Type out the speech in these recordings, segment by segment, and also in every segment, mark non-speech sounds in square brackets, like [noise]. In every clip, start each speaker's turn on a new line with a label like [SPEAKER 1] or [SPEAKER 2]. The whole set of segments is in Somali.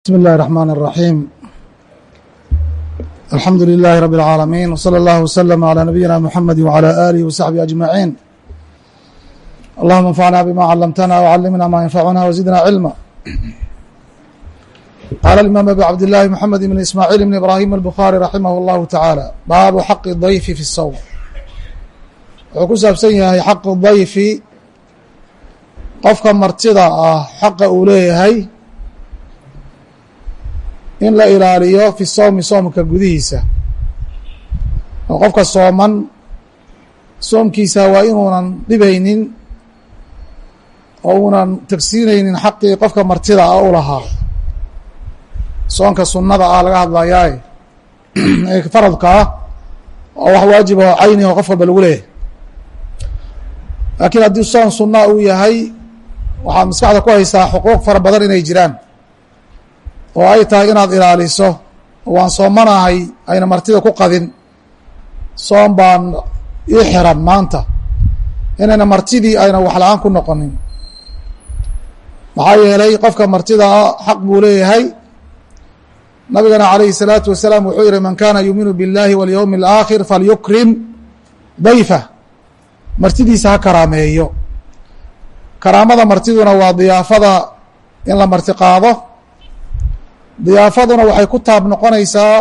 [SPEAKER 1] بسم الله الرحمن الرحيم الحمد لله رب العالمين وصلى الله وسلم على نبينا محمد وعلى آله وصحبه أجمعين اللهم انفعنا بما علمتنا وعلمنا ما ينفعنا وزدنا علما قال الإمام أبي عبد الله محمد بن إسماعيل بن إبراهيم البخاري رحمه الله تعالى baabu xaq الضyف في الsوم wuxuu ku saabsan yahay xaq الضyfi qofka martida ah xaqa uu leeyahay in la ilaaliyo fi sowmi soomka gudihiisa. Oo qofka sooman soomkiisa waa inuunan dhibaynin oo uunan tagsiinaynin xaqii qofka martida ah u lahaa. Soonka sunnada ah laga hadlayaaye [clears throat] ee faradka ah oo wax waajib oo cayni oo qof walba lagu leeyahay. Laakiin haddii soon sunna uu yahay waxaad maskaxda ku haysaa xuquuq fara badan inay jiraan oo ay tahay inaad ilaaliso waan soomanahay ayna martida ku qadin soom baan ii xiran maanta inayna martidii ayna wax la-aan ku noqonin maxaa yeelay qofka martida ah xaq buu leeyahay nabigana calayhi الsalaatu wasalaam wuxuu yihi man kana yuuminu biاllahi walyowmi اlaakhir falyukrim dayfa martidiisa ha karaameeyo karaamada martiduna waa diyaafada in la marti qaado diyaafaduna waxay ku taab noqonaysaa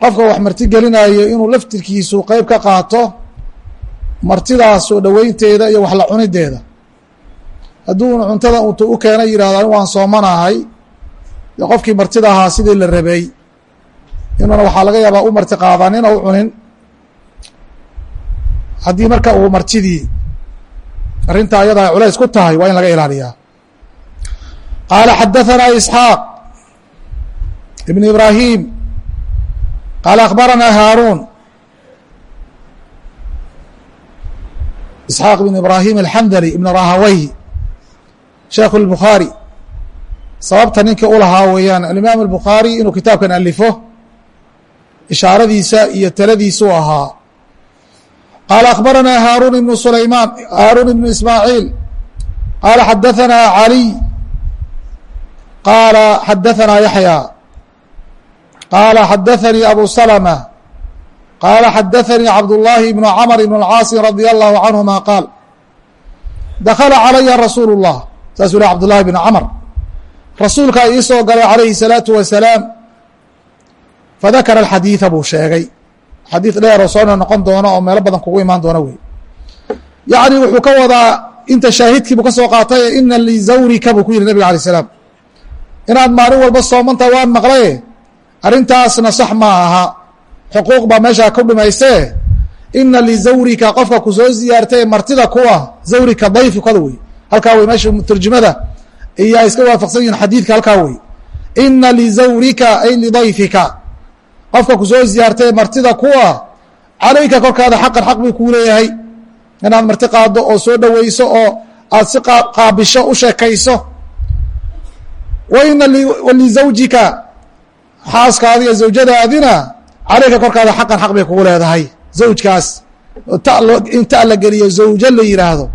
[SPEAKER 1] qofka wax marti gelinayo inuu laftirkiisu qeyb ka qaato martidaas soo dhoweynteeda iyo wax la cunideeda. Hadduuna cuntada untu u keena yihahdo an waan soomanahay dee qofkii martida ahaa sidii la rabay inuuna waxaa laga yaabaa u marti qaadanin oo u cunin. Haddii marka uu martidii arrinta ayada ay culays ku tahay waa in laga ilaaliyaa. Qaala xadaثanaa isxaaq ibn ibrahim qaala akhbaranaa haaruun isxaaq ibn ibrahim alxandali ibn rahawey sheekhu اlbukhaari sababta ninka u lahaa weeyaan alimaam الbukhaari inuu kitaabkan alifo ishaaradiisa iyo taladiisu ahaa qaala akhbaranaa haaruun ibnu sulaymaan haaruun ibnu ismaaciil qaala xadaثanaa عaliي qaala xadaثanaa yaxya qaala xadaثanii abu slmة qaala xadaثanii cabdullaahi ibnu cmr ibn اlcaasi radي allahu canهuma qaal dakla calaya rasuul الlah saasuu leh cabdullahi bn cmr rasuulkaa ii soo galay calayhi الsalaaةu wasalaam fadakara alxadiida buu sheegay xadiid dheeroo soona noqon doono oo meelo badan kugu imaan doona wey yacni wuxuu ka wadaa inta shaahidkii buu ka soo qaatay ina lizawrika buu ku yihi nabiga alay slam inaad maalin walba soomanta waan maqlaye arrintaasna sax ma aha. Xuquuq baa meeshaa ku dhimaysee. Ina lizawrika qofka ku soo ziyaartay martida kuwa zawrika dayfikada wey halkaa wey meesha turjumada iyo ay iska waafaqsan yihiin xadiidka halkaa wey ina lizawrika ay lidayfika qofka ku soo ziyaartay martida kuwa calayka korkaada xaqan xaq buu kuu leeyahay. Inaad marti qaado oo soo dhoweyso oo aad si qaabisho u sheekayso. Wa lizawjika xaaskaadi iyo zawjadaadina calayka korkaada xaqan xaq bay kugu leedahay. Zawjkaas in ta la geliyo zawjo la yidhaahdo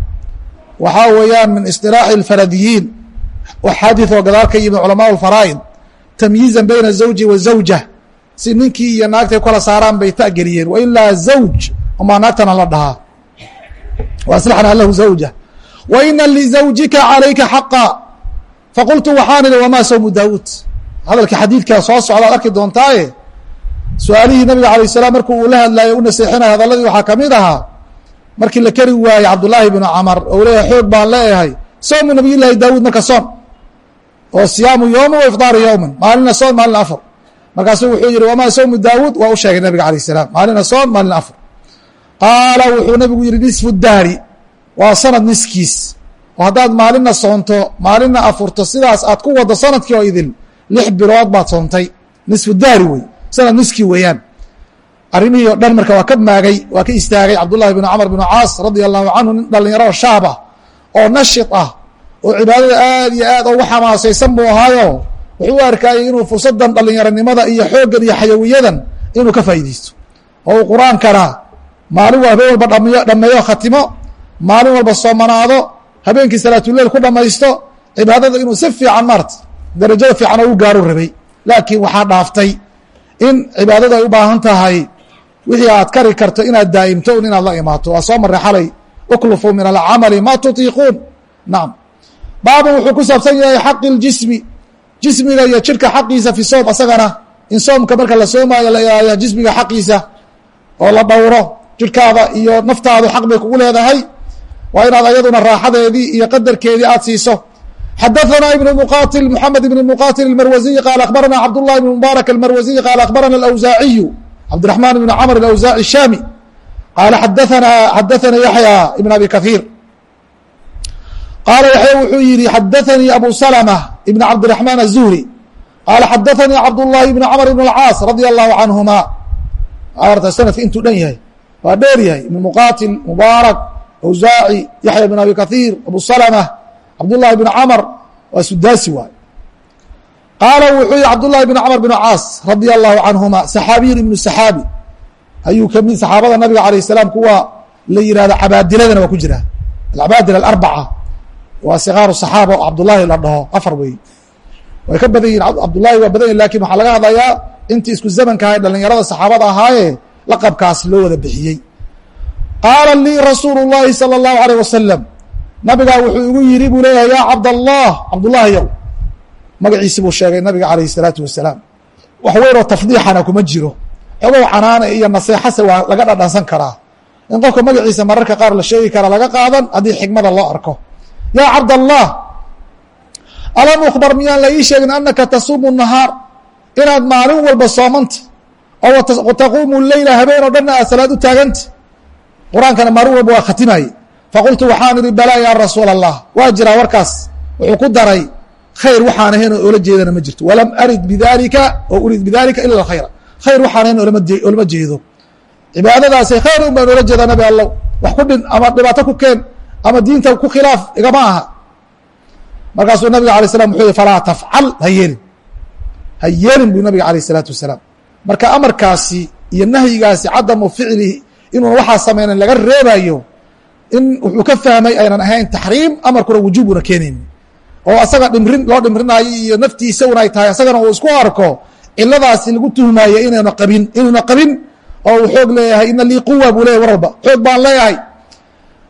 [SPEAKER 1] waxaa weeyaan min isilaaxi اfaradiyiin axaadii oo gadaal ka yimid culamaa اfaraa'id tamyiizan bayna zawji wa zawja. Si ninkii iyo naagtay kala saaraan bay ta geliyeen. Wailaa zawj umaa naagtana la dhahaa. Waslaxna lahu zawja. Waina lizawjika calayka xaqa. Faqultu waxaan idhi wamaa sawmu daawuud? hadalka xadiidkaa soo socda ad arki doontaaye su'aalihii nabiga alay salaam markuu uu la hadlaayey u naseexinayo hadaladii waxaa ka mid ahaa markii la keri waayey cabdullaahi bnu camar ou leeyahay xoog baan leeyahay soomu nabiyullaahi daawuud marka soom oo siyaamu yowman wa ifdaaru yowman maalina soon maalina afar. Markaasuu wuxuu yihi wamaa sowmu daawuud? Waa u sheegay nabiga alayh salaam maalina soon maalina afar. Qaala wuxuu nabigu yihi nisfu dahri waa sanad niskiis oo haddaad maalina soonto maalina afurto sidaas aad ku waddo sannadkii oo idil lix bilood baad soontay. Nisfu daari wey sanad niskii weeyaan. Arrimihii o dhan marka waa ka maagay waa ka istaagay cabdullahi bn camr bn caas radia allahu canhu nin dhalinyaro shaab ah oo nashid ah oo cibaadada aad iyo aad ugu xamaasaysan buu ahaayo. Wuxuu u arkayay inuu fursadan dhalinyaronimada iyo xooggan iyo xayawiyadan inuu ka faa'iideysto oo uu qur'aankana maalin waa habeen walba dhamiyo dhameeyo khatimo maalin walba soomanaado habeenkii salaatuleyl ku dhamaysto cibaadada inuu si fiican maarata darajada fiican oo u gaaru rabay. Laakiin waxaa dhaaftay in cibaadadu ay u baahan tahay wixii aad kari karto inaad daa'imto un inaad la imaato. Waa soo marray xalay uklufuu min alcamali ma tutiiquun. Nacam baabun wuxuu ku saabsan yahay xaqi اljismi jismiga iyo jirka xaqiisa fi soom asagana in soomka marka la soomaayo la jismiga xaqiisa oo la dhowro jirkaada iyo naftaadu xaq bay kugu leedahay. Waa inaad ayaduna raaxadeedii iyo qadarkeedii aad siiso xadana ibn muqatil mxamed ibn muqatil marwaziyi qaal akhbarana cabdullahi ibn mubaarak almarwaziyi qaal akhbarana awsaaciyu cabdiraxmaan ibn camr awsaaci shaami qaala xadaanaa xadaana yaxya ibn abi kaiir qaala yaxya wuxuu yihi xadaanii abu salma ibn cabdiraxmaan aلzuhri qaala xadaanii cabdullahi ibn camr ibn اcaas radia allahu canhuma arta sanadka intuu dhan yahay waa dheer yahay ibn muqatil mubaarak awsaaci yaxya ibn abi kaiir abu salma cabdالlahi bn cmr waa sudaasi waay qaala wuxuu yihi cabdالlahi bn cmr bn caas radي الlahu canهuma saxaabiyun ibnu saxaabi ayuu kamid saxaabada nabiga alayه الsalaam kuwa la yihahdo cabaadiladana waa ku jira alcabaadil aarbaca waa sikaaru صaxaaba oo cabdullahi la dhaho afar wey way ka badan yihin cabdullahi waa badan yahin lakin waxaa laga hadlayaa intii isku zamanka ahay dhalinyarada saxaabada ahaaye laqabkaas loo wada bixiyey qaala lii rasuulu الlahi salى الlahu عalيه wasalam nabigaa wuxuu igu yidhi buu leeyahay yaa cabdallah cabdullahi yow. Magaciisi buu sheegay nabiga alayh الsalaatu wasalaam. Wax weynoo tafdiixana kuma jiro. Xogow canaana iyo naseexase waa laga dhadhansan karaa. In qofka magaciisa mararka qaar la sheegi kara laga qaadan haddii xikmada loo arko. Yaa cabdallah alam ukbar miyaan la ii sheegin anaka tasuumu nahaar? Inaad maalin walba soomanta oo taquumu leyla habeen oo dhanna aad salaad u taaganta qur'aankana maalin walba waa khatimaye faqultu waxaan idhi balaa yaa rasuula allah waa jiraa warkaas wuxuu ku daray khayr waxaan ahayn oo oola jeedana ma jirto walam arid bidalika oo urid bidalika ila khayra khayr waxaan ahayn olama jeedo cibaadadaasay khayr un baan oola nabi allow wax ku dhin ama dhibaato ku keen ama diinta ku khilaaf igama aha markaasuu nabiga alay slam wuxuu yihi falaa tafcal ha yeelin ha yeelin buu nabiga alayh isalaatu wasalaam marka amarkaasi iyo nahyigaasi cadamu ficlihi inuuna waxaa sameynan laga reebayo in wuxuu ka fahmay aynan ahayn taxriim amarkuna wujuubuna keenayni oo asaga dhimrin loo dhimrinaayo iyo naftiisa ay tahay asagana uu isku arko ciladaasi lagu tuhmaayo inayna qabin inuuna qabin oo uu xoog leeyahay ina lii quwa buu leyahy war xoog baan leeyahay.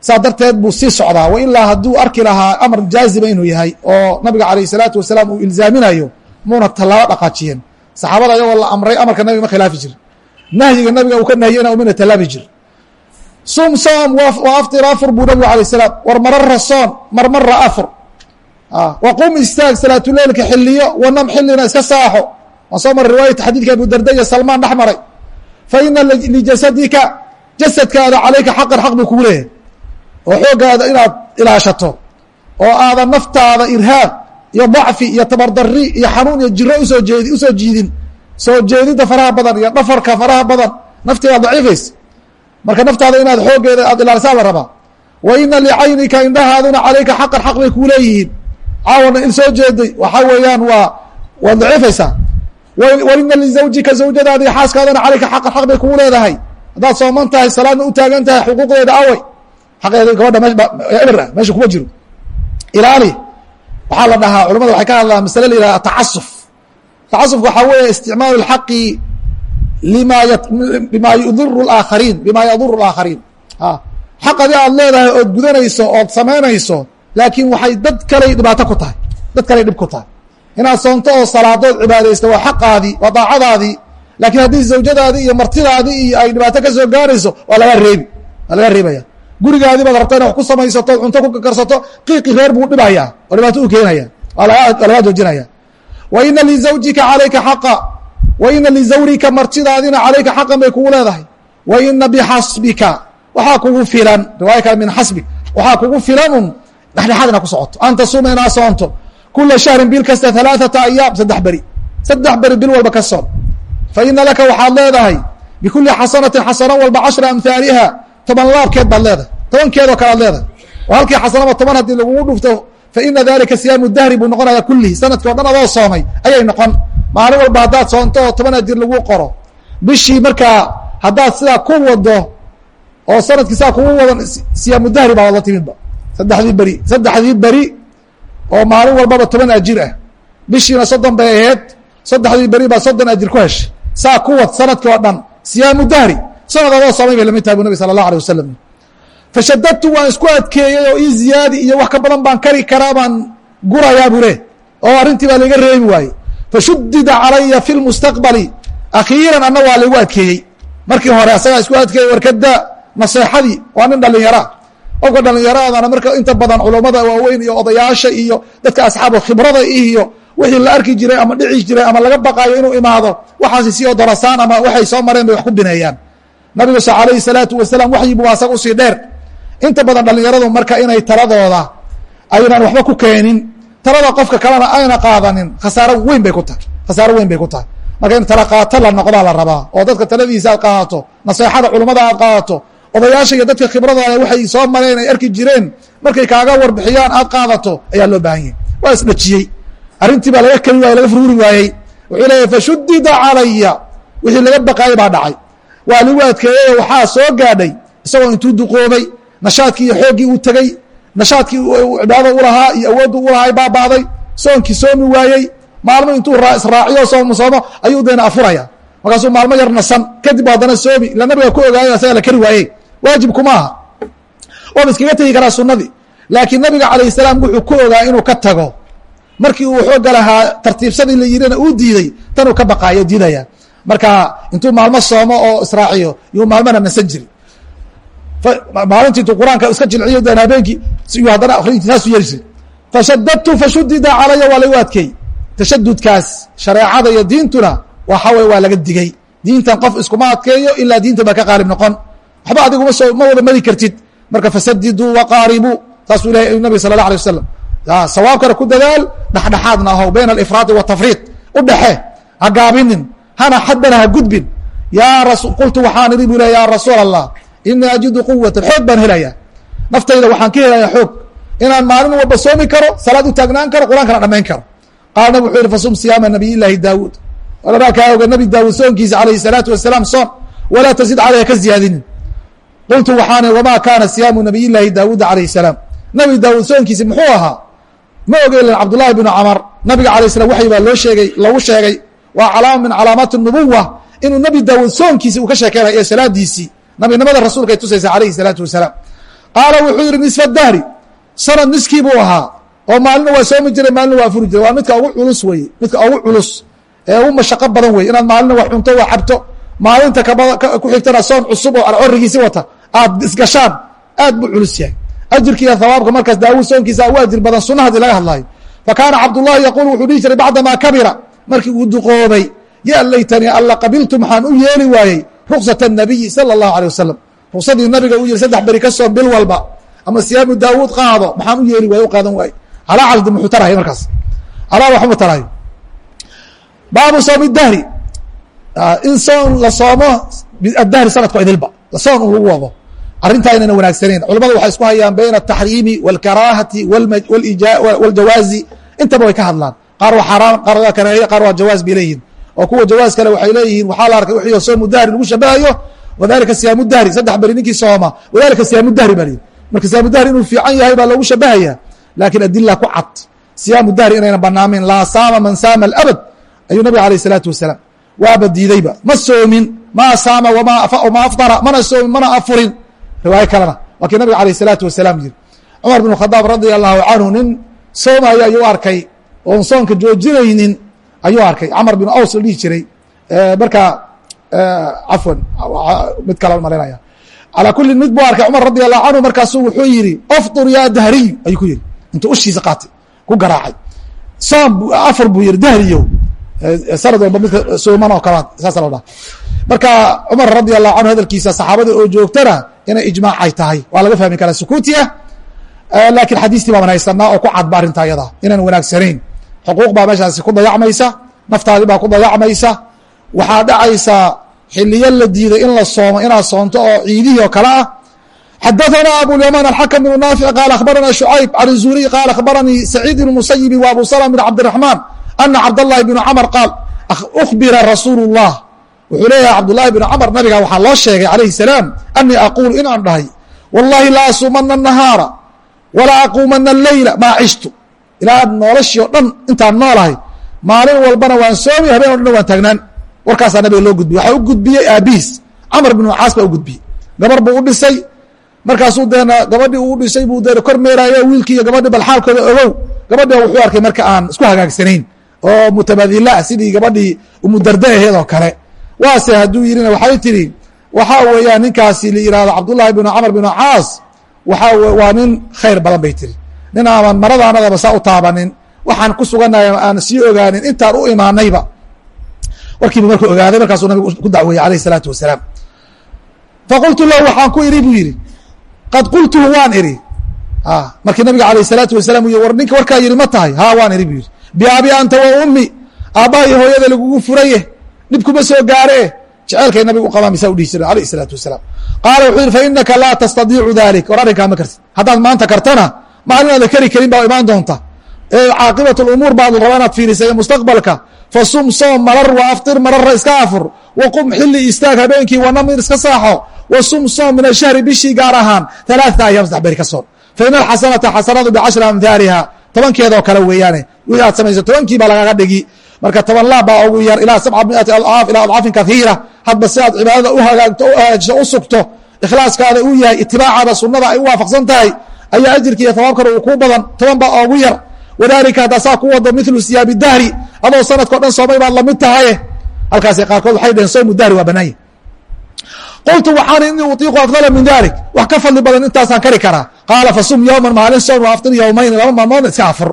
[SPEAKER 1] Saas darteed buu sii socdaa wa ilaa hadduu arki lahaa amar jaaziba inuu yahay oo nabiga alayh الsalaatu wasalaam uu ilzaaminayo muuna tallaabo dhaqaajiyeen. Saxaabada ayagoo la amray amarka nabiga ma khilaafi jir. Nahyiga nabiga uu ka nahiyena umina tallaabi jir sum soom waa aftir afur buu nabigu alay salaam war marara soon marmara afur. Wa qum istaag salaatuleilka xiliyo wanam xilina iska saaxo. Waan soo maray riwaayata xadiidka abu darda iyo salmaan dhex maray. Fa ina lijasadika jasadkaada calayka xaqan xaq buu kugu leeyahay. Oo xooggaada inaad ilaashato. Oo aadan naftaada irhaaq iyo dacfi iyo tabardari iyo xanuun iyo jiro u soo jeedi u soo jiidin. Soo jeedida faraha badan iyo dhafarka faraha badan nafteeda daciifaysa marka naftaada inaad xooggeeda aad ilaalisaa la rabaa. Wa ina licaynika indhahaaduna calayka xaqan xaq bay kuu leeyihiin. Caawana il soo jeeday waxaa weeyaan waa waad daciifaysaa wa ina lizawjika zawjadaada iyo xaaskaadana calayka xaqan xaq bay kugu leedahay. Haddaad sooman tahay salaadna u taagan tahay xuquuqdeeda awey xaqeeda gabadha meeber ah meesha kuma jiro. Ilaali waxaa la dhahaa culamada waxay ka hadlaan masale la yihahda tacasuf. Tacasufka waxaa weeye isticmaalu اlxaqi lima bima yudiru اaakhariin bima yaduru اlaakhariin xaq adi aad leedahay ood gudanayso ood samaynayso laakiin waxay dad kaley dhibaato ku tahay dad kaley dhib ku tahay inaad soonto oo salaadood cibaadaysta waa xaqaadii waa daacadaadii laakiin haddii zawjadaadii iyo martidaadii iyo ay dhibaato ka gaarayso waa laga reebi waa laga reebaya gurigaadii baad rabta ina wax ku samaysato cunto ku karsato qiiqi reer buu dhibaya oo dhibaato u keenaya waa lagaa joojinaya wa ina lizawjika calayka xaqa wa ina lizawrika martidaadina calayka xaqan bay kugu leedahay. Wa ina bixasbika waxaa kugu filan riwaaya kale min xasbik waxaa kugu filan un dhexdhexaad ina ku socoto. An tasuuma inaa soonto kula shahrin bil kasta alaaثata ayaam saddex beri. Saddex beri bil walba ka soon fa ina laka waxaad leedahay bikuli xasanatin xasano walba cashra amhaaliha toban laabkeed baad leedahay. Tobankeedoo kale ad leedahay. Oo halkii xasanaba toban haddii lagugu dhufto fa ina dalika siyaamu dahri buu noqonaya kulihi sanadki o dhan adoo soomay ayay noqon maalin walba haddaad soonto oo toban hadir lagu qoro. Bishii markaa haddaad sidaa ku wado oo sannadkii sidaa kugu wadan siyaamu dahri baad la timidba. Saddexdii beri saddexdii beri oo maalin walbaba toban ajir ah. Bishiina soddon bay ahayd saddexdii beri baa soddon ajir ku heshay. Saa ku wad sannadkii oo dhan siyaamu dahri sanad adoo soomay bay la mid tahay bu nabi sala allah alay wasalam fashadadtu waan isku adkeeyey oo ii ziyaadi iyo wax ka badan baan kari karaa baan gurayaa buu oo arrintii baa laiga reebi waaye fashudida calaya fi lmustaqbali akhiiran anna waa laigu adkeeyey markii hore asagaa isku adkeeyey warkada naseexadii waa nin dhallinyara qofka dhallinyaraadana marka inta badan culummada waaweyn iyo odayaasha iyo dadka asxaabu khibrada iyo wixii la arki jiray ama dhici jiray ama laga baqaayo inuu imaado waxaasi sii odorasaan ama waxay soo mareen bay wax ku bineeyaan. Nabigu s alayhi salaatu wasalaam waxyibu waa asaga u sii dheer. Inta badan dhallinyaradu marka inay taladooda aynan waxba ku keenin talada qofka kalena ayna qaadanin khasaaro weyn bay ku tahay khasaaro weyn bay ku tahay. Marka in tala qaato la noqdaa la rabaa. Oo dadka taladiisa aad qaadato naseexada culummada aad qaadato odayaasha iyo dadka khibrada waxay soo mareen ay arki jireen markay kaaga warbixiyaan aad qaadato ayaa loo baahan yahy waa isdhajiyey arrintii baa laga keli waayey laga fururi waayey. Wuxuu leeyahy fashudida calaya. Wixii laga baqaayay baa dhacay. Waa ligu adkeeyey waxaa soo gaadhay isagoo intuu duqoobay nashaadkii iyo xooggii uu tegey nashaadkii cibaadada u lahaa iyo awooddu u lahaa ay baaba'day soonkii soomi waayey maalmo intuu israaciyo soomo soomo ayuu deena afuraya. Markaasuu maalmo yar nasan kadib haddana soomi ila nabiga ku ogaayo asaga la keri waayey. Waajibku maaha waaba iskaga tegi karaa sunadii laakiin nabiga calayh salaam wuxuu ku ogaa inuu ka tago. Markii uu xooga lahaa tartiibsadii la yirina uu diiday tanuu ka baqaayo diidaya. Marka intuu maalmo soomo oo israaciyo yuu maalmana nasan jiri maalintii intuu qur'aanka iska jilciyo dan habeenkii iyuu haddana akrinti saasuu yeri jiri fashadadtu fashudida calaya waa lagu adkeey tashadudkaas shareecada iyo diintuna waxa wey waa laga digey diintan qof iskuma adkeeyo ilaa diinta baa ka qaalib noqon. Waxba adiguma soo ma wada mari kartid. Marka fasadiduu waqaaribuu saasuu ilahay nabig sala allah alay wasalam sawaabkana ku dadaal dhexdhexaadna ahow bayna alifraadi watafriid u dhexe ha gaabinin hana xaddana ha gudbin. Yaa qultu waxaan idhi bu leh ya rasuul allah inii ajidu quwatan xoog baan helaya naftayda waxaan ka helayaa xoog inaan maalin walba soomi karo salaad u taagnaan karo qur'aankana dhamayn karo qaala nabig wuxuu yihi fasum siyaama nabiy llaahi daawuud walaraa kaa oga nabi daawuud soonkiisa calayhi salaatu wasalaam soon walaa tazid caleyha ka ziyaadinin qultu waxaan wamaa kaana siyaamu nabiy llaahi daawuuda calayh salaam nabi daawuud soonkiisi muxuu ahaa ma ogeylin cabdullahi bnu camar nabiga alay slam waxyi baa loo sheegay lagu sheegay waa calaama min calaamaati nubuwa inuu nabi daawuud soonkiisi uu ka sheekeynayo ee salaadiisii nabinimada rasuulka ay tusaysa alayhi salaatu wasalaam. Qaala wuxuu yihi nisfa dahri sanad niskii buu ahaa oo maalina waa soomi jiray maalina waa afuri jiray. Waa midka ugu culus weye midka ugu culus ee ugu mashaqo badan weye inaad maalina wax cunto wax cabto maalinta ku xigtana soon cusub oo alcorigiisi wata aad isgashaan aad buu culus yahay. Ajirkiiyo hawaabka markaas daawuud soonkiisa u ajir badan sunna haddii laga hadlaayo. Fa kaana cabdullahi yaquul wuxuu dhihi jiray bacdamaa kabira. Markii uu duqoobay ya laytanii alla qabiltu maxaan u yeeli waayey ruksat الnabiyi salى الlahu alيه wasalam ruksadii nabiga uu yihi saddex beri ka soon bil walba ama siyaamu daawuud qaado maxaan u yeeli waaye u qaadan waaye calaa caldi muxuu tarahay markaas calaa waxma tarayo baabu soomi dahri in soon la soomo adahri sanadko idilba soon un lagu wado arrintaa inayna wanaagsaneyn culamada waxay isku hayaan bayna الtaxriimi wاlkaraahati wاljawaazi intaba way ka hadlaan qaar waa xaaraan qaar waa karaahiye qaar waa jawaaz bay leeyihin oo kuwa jawaas kale waxay leeyihiin waxaa la arkay wixii soomu dahri lagu shabahayo wadalika siyaamu dahri saddex beri ninkii sooma wadalika siyaamu dahri baa lihi marka siyaamu dahri inuu fiican yahay baa loogu shabahaya laakiin adila ku cad. Siyaamu dahri inayna banaamin laa saama man saama alabad ayuu nabiga alayh isalaatu wasalaam waaba diidayba ma soomin maa saama wama afdara mana soomin mana afurin. Riwaayo kalena waa kii nabiga alayh isalaatu wasalaam yiri cumar bn khadaab radia allahu canhu nin soomaya ayuu arkay oon soonka joojinaynin ayuu arkay. Camar bin aws la dhihi jiray. Markaa cafwan mid kala malinaya calaa kuli mid buu arkay cumar radi allahu canhu markaasuu wuxuu yihi afdur ya dahriy ayuu ku yihi intuu ushiisa qaatay ku garaacay. Soom afar buu yihi dahriyo sanad walba midka sooman oo kalaad saasa lo dhaha marka cumar radi allahu canhu hadalkiisa saxaabada oo joogtana inay ijmaacay tahay. Waa laga fahmi karaa sukuuti ah laakiin xadiistii baaban haysanaa oo ku cadba arrinta ayada inaan wanaagsanayn xuquuq baa meeshaasi ku dayacmaysa naftaadi baa ku dayacmaysa waxaa dhacaysa xiliyo la diiday in la soomo inaad soonto oo ciidihii oo kale ah xadaثna abulyaman alxakm bn naafic qaal akhbarana shucayb can الzuriy qaal akhbaranii saciid bn musayibi w abu slm bn cabdiرaحmaan ana cabdالlahi bn cmr qaal أkhbira rasuul الlah wuxuu leeyahay cabdالlahi bn cmr nabiga waxaa loo sheegay alayhi الsalaam anii aqul inaan dhahay wallahi la asumana الnahaara walaa aquumana الleyla maa cishtu ilaa noloshii o dhan intaan noolahay maalin walbana waan soomi habeen o dhan waan taagnaan. Warkaasaa nabiga loo gudbiyey waxaa u gudbiyey aabihiis. Camar binu caas baa u gudbiyey. Gabar buu u dhisay. Markaasuu deena gabadhii uu dhisay buu deena kor meeraayo wiilkii iyo gabadhii bal xaalkooda ogow gabadhi wuxuu arkay marka aan isku hagaagsanayn oo mutabadila sidii gabadhii umudarda aheed oo kale. Waase hadduu yidhina waxay tidhi waxaa weeyaan ninkaasi la yihahdo cabdullaahi binu camar binu caas. Waxaa waa nin khayr badan bay tiri nin aaman maradaanadaba saa u taabanin waxaan ku sugannahay aan sii ogaanin intaan u imaanayba. Warkiibu marka ogaaday markaasuu nabigu ku dacweeyey alayh isalaatu wasalaam. Faqultu lahu waxaan ku idhi buu yidhi qad qultuhu waan idhi. Markii nabiga alayh isalaatu wasalam u war ninka warkaa yidhi ma tahay? Ha waan idhi buu yidhi. Biabi anta wa ummi aabbaha iyo hooyada lagugu furaye dhib kuma soo gaare jeceelkay nabiga u qabaa misaa u dhihi jira alayh isalaatu wasalaam. Qaala wuxuu yidhi fa inaka laa tastadiicu dalik war arrinkaa ma kartid. Haddaad maanta kartana maalinaada keri karin baa imaan doonta. Caaqibat lumuur baad rabaa inaad fiirisa iyo mustaqbalka fasum soom marar wa aftir mararra iska afur. Waqum xili istaag habeenkii wanamir iska saaxo. Wa sum soom min ashahri bishii gaar ahaan. Alaaata ayaam saddex beri ka soon fa ina alxasanata xasanadu bicashri amhaaliha tobankeedoo kale weeyaane wixii aad samayso tobankii baa lagaga dhigi. Marka toban laab baa ugu yar ilaa sabca miati alcaaf ilaa adcaafin kahiira hadba si aad cibaadada u hagaajiso u sugto ikhlaaskaada uu yahay itibaacaada sunada ay u waafaqsan tahay ayaa ajirka iyo hawaabkana uu kuu badan toban baa ugu yar. Wadalika haddaa saa ku wado milu siyaabi dahri adoo sanadkao dhan soomay baad la mid tahaye halkaas qaarkood waxay dheheen soomu dahri waa banaanya qultu waxaan inii utiiqu afdala min dalik. Wax ka fadli badan intaasaan kari karaa. Qaala fasum yowman maalin soom wa aftir yowmayn laba maalmoodna iska afur.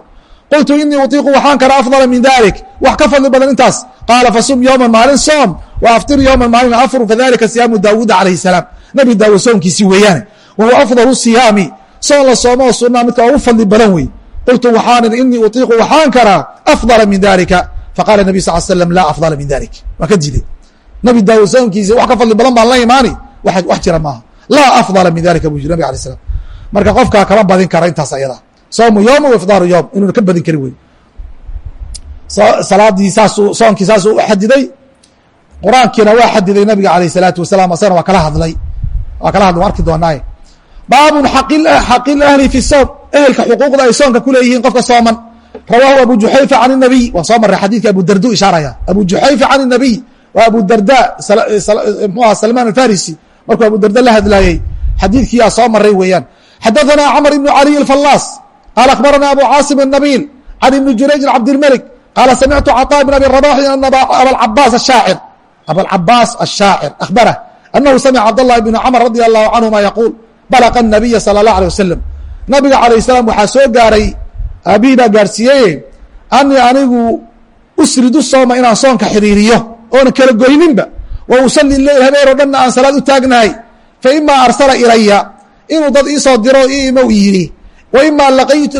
[SPEAKER 1] Qultu inii utiiqu waxaan karaa afdala min dalik. Wax ka fadli badan intaas. Qaala fasum yowman maalin soom wa aftir yowman maalin afur. Fadalika siyaamu daawuuda calayhi salaam. Nabi daawuud soomkiisii weeyaane. Wahuwa afdalu siyaami soon la soomo oo midka ugu fadli badan wey qultu waxaan inii utiiqu waxaan karaa afdala min dalika faqala nabiy sal slam laa afdala min dalik. Waa ka diiday. Nabi daawud wax ka fadli badan baan la imaani. Wax jira maaha. Laa afdala min dalika buu yiri nabig alay slam marka qofkaa kama badin kara intaas ayada. Soomu yowma wa ifdaaru yowm inuuna ka badin karin wey salaadii saasuu soonkii saasuu xadiday qur'aankiina waa xadiday nabiga alayh salaatu wasalam asagana waa kala hadlay. Waa kala hadlay waan arki doonaaye baabun xaqil ahli fi soom ehelka xuquuqda ay soonka kuleeyihiin qofka sooman rawaahu abu juxayfa can الnabiy waan soo maray xadiidka abu dardu ishaaraya abu juxayfa can الnabiy waa abu darda mxuha salman alfarisi markuu abu darda la hadlaayey xadiidkiyaa soo maray weeyaan xadaثana cmr ibn caliy الfallaas qaala akhbarana abu caasim الnabil can ibni jurayjin cabdilmalik qaala samictu caطaa bn abi rabaxi an abalcabaas ashaacir abalcabaas ashaacir akhbarah anahu samica cabdالlahi bn cmr radi allahu canهuma yaquul balaqa nabiya sala allah alay wasalam nabiga calayh salaam waxaa soo gaaray aabihii baa gaarhsiiyeye anii anigu usridu sooma inaan soonka xidhiiriyo oona kala goyninba. Wa usalli leyl habeen oo dhanna aan salaad u taagnahay. Fa imaa arsala ilaya inuu dad iisoo diro ii imow yidhi. Wa imaa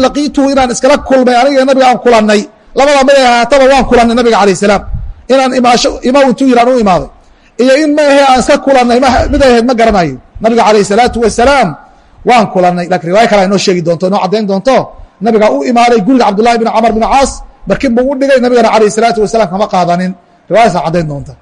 [SPEAKER 1] laqiituhu inaan iskala kulmay aniga nabiga aan kulannay. Labada maday ahaataba waan kulannay nabiga calayh salaam. Inaan imaasho imow intuu yidhi aan u imaaday iyo in ma ahe aan iska kulannay mid ay ahayd ma garanayo. Nabiga alayh salaatu wasalaam waan kulannay. Lakin riwaayo kale inoo sheegi doonto inoo caddayn doonto nabiga u imaaday guriga cabdullahi bn camr bn caas barkin buu u dhigay nabigana alayh salaatu wasalaam kama qaadanin. Riwaayasa caddayn doonta.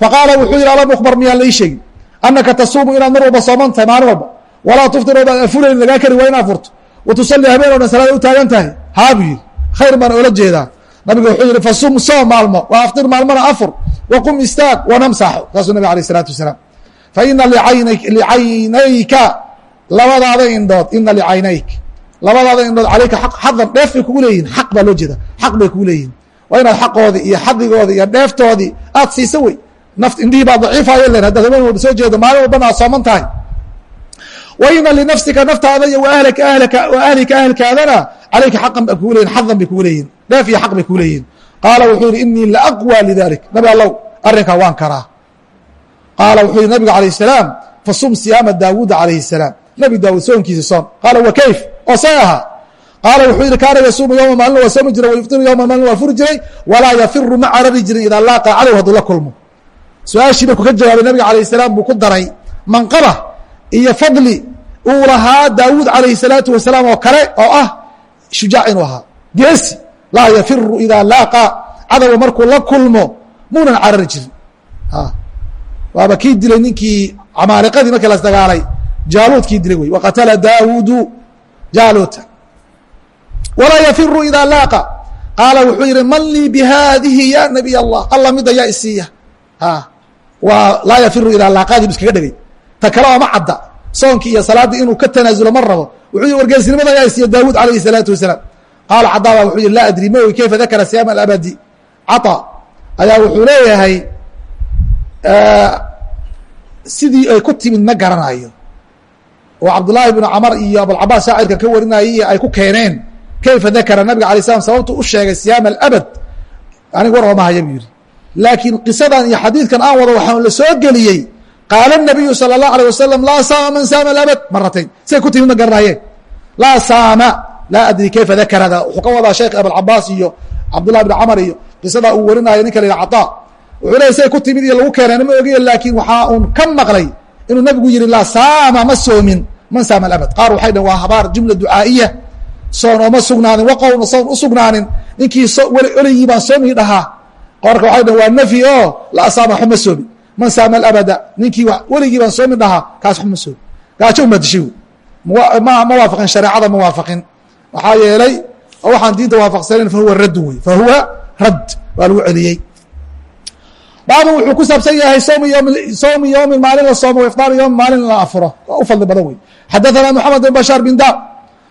[SPEAKER 1] Faqaala wuxuu yidhi alam miyaan lai sheegin anaka tasuumu inaad mar walba sooman tahay maalin walba. Walaa tuftir ood aan lagaa kari waa inaad furto. Wa habeen o salaada u taagan tahay. Haa yidhi. Khayr baan oola jeedaa. Nabiga wuxuu yidhi fasum soom maalmo. Wa aftir maalmona afur wa qum istaag wanam saaxo saasuu nabig alayh isalaatu wasalaam fa ina licaynayka labadaada indhood ina licaynayk labadaada indhood calayka xadan dheef bay kugu leeyihiin xaq baa loo jeeda xaq bay kugu leeyihiin waa inaad xaqoodii iyo xadigoodii iyo dheeftoodii aad siisa wey naft indhihii baa daciifaya len haddaad habeen walba soo jeedo maalin walbana aad sooman tahay wa ina linafsika naftaada iyo ahlika ahlika wa ahlika ahlkaadana calayka xaqan ba kugu leyihin xadan bay kugu leeyihiin dheef iyo xaq bay kugu leeyihiin qaala wuxuu yihi inii la aqwى lidalik nabi allow arrinkaa waan karaa qaala wuxuu yihi nabiga alayh الsalaam fasum siyaama daawuuda calayh الsalaam nabi daawuud soonkiisa soon qaala wa kayf oo say ahaa qaala wuxuu yihi kaana yasuumu yowma maalin waa soomi jiray wayuftiru yowma maalin waa furi jiray walaa yafiru ma carari jirin idaa laaqa cadow hadduu la kulmo su-aashii markuu ka jawaabay nabiga alayh الsalaam buu ku daray manqaba iyo fadli uu lahaa daawuud calayhi الsalaatu wasalaam oo kale oo ah shujaac inuu ahaa geesi laa yafiru idaa laaqa cadowga markuu la kulmo muunan carari jirin. Waaba kii dilay ninkii camaaliqadii markii las dagaalay. Jaaluud kii dilay wey. Waqatala daawuudu jaaluuta. Walaa yafiru idaa laaqa. Qaala wuxuu yihi man lii bihadihi ya nabiy allah? Alla mida yaa isiiya waa laa yafiru ilaa laaqaadib iskaga dhegay ta kale ooma cadda. Soonkii iyo salaaddii inuu ka tanaasulo ma rabo. Wuxuu yihi wargeesnimada yaa isiiya daawuud alayhi salaatu wasalaam qaala cadaa baa wuxuu yihi laa adri ma ogi kayfa dakara siyaama alabadi caطa ayaa wuxuu leeyahay sidii ay ku timid ma garanayo oo cabdullaahi bnu camar iyo abulcabaas shaacirka ka warinayay ay ku keeneen kayfa dakara nabiga alay slam sababtu u sheegay siyaama alabad aniga war ooma haya buu yihi laakiin qisadan iyo xadiidkan aan wado waxaan la soo geliyey qaala nabiyu salى اlahu alيه wasalam laa saama man saama alabad maratayn siay ku timid ma garanayeen laa saama laa adri kayfa dakarada. Wuxuu ka wadaa sheekh abulcabaas iyo cabdullahi bn camar iyo qisadaa uu warinayo ninka la yidhi caطa wuxuu leey say ku timid iyo lagu keeneen ma ogiye laakiin waxaa uun ka maqlay inuu nabigu yihi laa saama ma soomin man saama alabad. Qaar waxay dhn waa habaar jumla ducaa'iya soon ooma sugnaanin waqowna soon u sugnaanin ninkii weligii baan soomi dhahaa. Qorka waxay dhn waa nafyi oo la saama waxba ma soomin man saama alabada ninkii weligii baan soomi dhahaa kaas waxba ma soomin. Gaajo uma dishay ma ma waafaqin shareecada ma waafaqin maxaa yeelay oo waxaan diinta waafaqsanayn fahuwa raddun wey fahuwa radd waa lagu celiyey baabun wuxuu ku saabsan yahay soomi yoomi soomi yoomin maalin la soomo ifطaari yoomi maalin la afuro waa u fadli badan wey xadaثana moxamed bin bashaar bin dar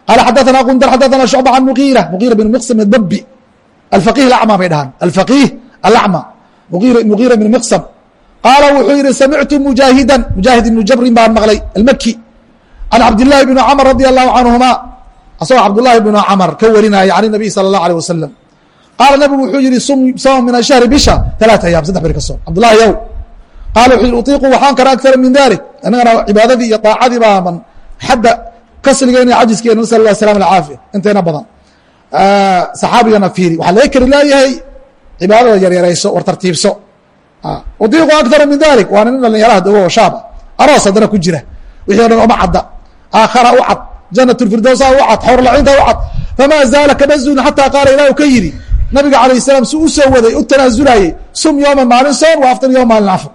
[SPEAKER 1] qaala xadaثana gundar xadaثana shucba can mugiira mugiira bin miqsam dabi alfaqih alacma bay dhahaan alfaqih alacma mugiira bin miqsam qaala wuxuu yihi samictu mujaahidan mujaahid ibnu jabrin baan maqlay almaki can cabdillahi bni camr radi allahu canhuma asagoo cabdullahi bnu camr ka warinaya can nabiy sala اllah alيه wasalam qaala nabigu wuxuu yihi som min ashahri bisha talaata ayaam saddex beri ka soom cabdullahi yow qaala wuxuu yihi utiiqu waxaan kara akara min dalik annagana cibaadadii iyo daacadii baaban xadda kasligeena cajiskeena nasal lah salam alcaafiya inteena badan saxaabigana fiiri waxaa laga kari leeyahay cibaadada yaryarayso war tartiibso utiiqu akara min dalik waa nin dhalinyaraha dogo oo shaaba aroos haddana ku jira wixii o dhan oma cadda aakhara u cad janat lfirdowsa u cad xawrlacinta u cad famaa zaala kama zuulin xataa qaala ilah ka yidhi nabiga alayh salaam si u soo waday u tanaazulayey sum yooman maalin soon wa aftan yom maalin afur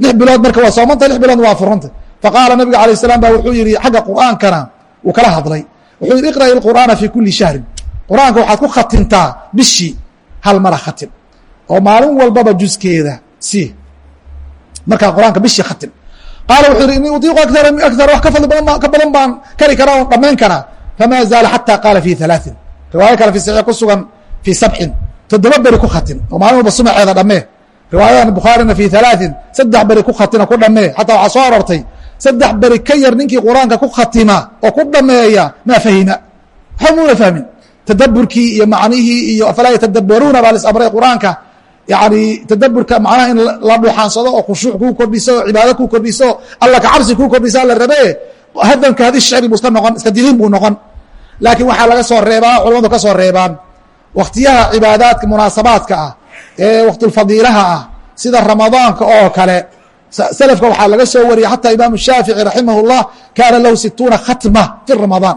[SPEAKER 1] lix bilood marka waa soomanta lix biloodna waa afuranta faqaala nabiga alayh salaam ba wuxuu yihi xagga qur'aankana uu kala hadlay wuxuu yihi iqra'i اqur'aana fi kuli shahrin qur'aanka waxaad ku khatimtaa bishii hal mara khatim oo maalin walbaba juskeeda si markaa qur'aanka bishii khatim qaala wuxuu yihi inii utiiqu akara akar wax ka fadli badan ka badan baan kari karaa oon dhamayn karaa famaa zaala xata qaala fi halaaثin riwaayo kale fi saxiix ku sugan fi sabcin toddoba beri ku khatin oo maalin walba sumaceeda dhammee riwaayadan bukhaarina fi halaaثin saddex beri ku khatina ku dhammee xataa waxaa soo arortay saddex beri ka yar ninkii qur'aanka ku khatima oo ku dhameeya maa fahima waxba muuna fahmin tadaburkii iyo macnihii iyo afalaa yatadabaruuna baa lis amray qur'aanka yani tadaburka macnaha in la dhuuxaansado oo khushuuc kuu kordhiso oo cibaado kuu kordhiso alla kacabsi kuu kordhisa la rabe hadanka hadi shicri buu iska noqon iska diliin buu noqon. Laakiin waxaa laga soo reebaa culamadu ka soo reebaan. Waktiyaha cibaadaadka munaasabaadka ah ee waktulfadiilaha ah sida ramadaanka oo kale selafka waxaa laga soo wariyey xataa imaamu shaafici raximah اllah kaana lahu situuna khatma fi ramadaan.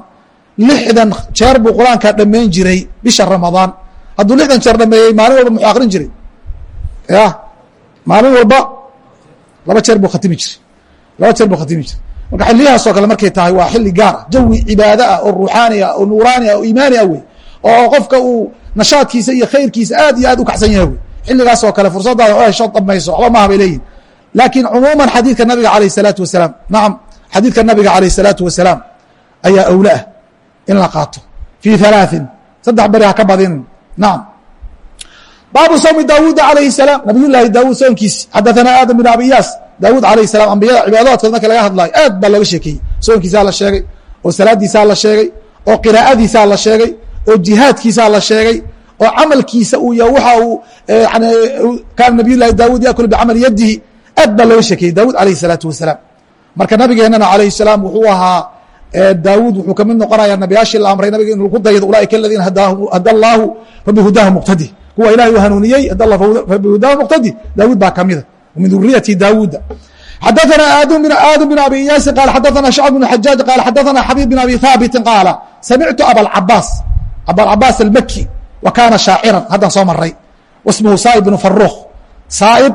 [SPEAKER 1] Lixdan jeer buu qur'aanka dhammayn jiray bisha ramadaan. Hadduu lixdan jeer dhameeyey maalin walba muxuu akrin jiray ya maalin walba laba jeer buu khatimi jiray. Laba jeer buu khatimi jiray. Marka xiliyahaasoo kale markay tahay waa xilli gaar. Ah jawi cibaado ah oo ruuxaani ah oo nuuraani ah oo iimaani ah wey. Oo qofka uu nashaadkiisa iyo khayrkiisa aad iyo aad u kacsan yahay wey. Xilligaasoo kale fursaddaada o hesho damayso waxba maaha bay leeyihiin laakiin cumuuman xadiidka nabiga calayh isalaatu wasalaam nacam xadiidka nabiga calayh isalaatu wasalaam ayaa awla ah in la qaato. Fii halaaثin saddex beri ha ka badin nacam baabu sawmi daawuud alayhi salaam. Nabiyullaahi daawuud soonkiisi xadaanaa aadam bin abi iyaas. Daawuud alayhi salam ambiyada cibaadadoodkood marka laga hadlaayo aad baa looga sheekeeyey. Soonkiisaa la sheegay oo salaadiisaa la sheegay oo qiraa'adiisaa la sheegay oo jihaadkiisaa la sheegay oo camalkiisa uu ya waxa uu yani kaana nabiyullahi daawuud yaakulu bicamali yadihi aad baa looga sheekeeyey daawuud alayhi salaatu wasalaam marka nabigeennana alayhi salaam wuxuu ahaa daawuud wuxuu ka mid noqonayaa nabiyaashii la amray nabiga in lagu daydo ulaaika aladiina hada allaahu rabi hudaahu muqtadi kuwa ilahay u hanuuniyey hada allah fabihudahu muqtadi daawuud baa kamida min duriyati daawuuda xadaثana aadم بن abi iyaasin qal xadaثana shacb بن xajaaج qal xadaثana xabيb بن abi haabiti qaala samictu abalcabaas abalcabaas almaki wa kaana shaaciran haddaan soo maray wasmuhu saa'ib bnu farukh saa'ib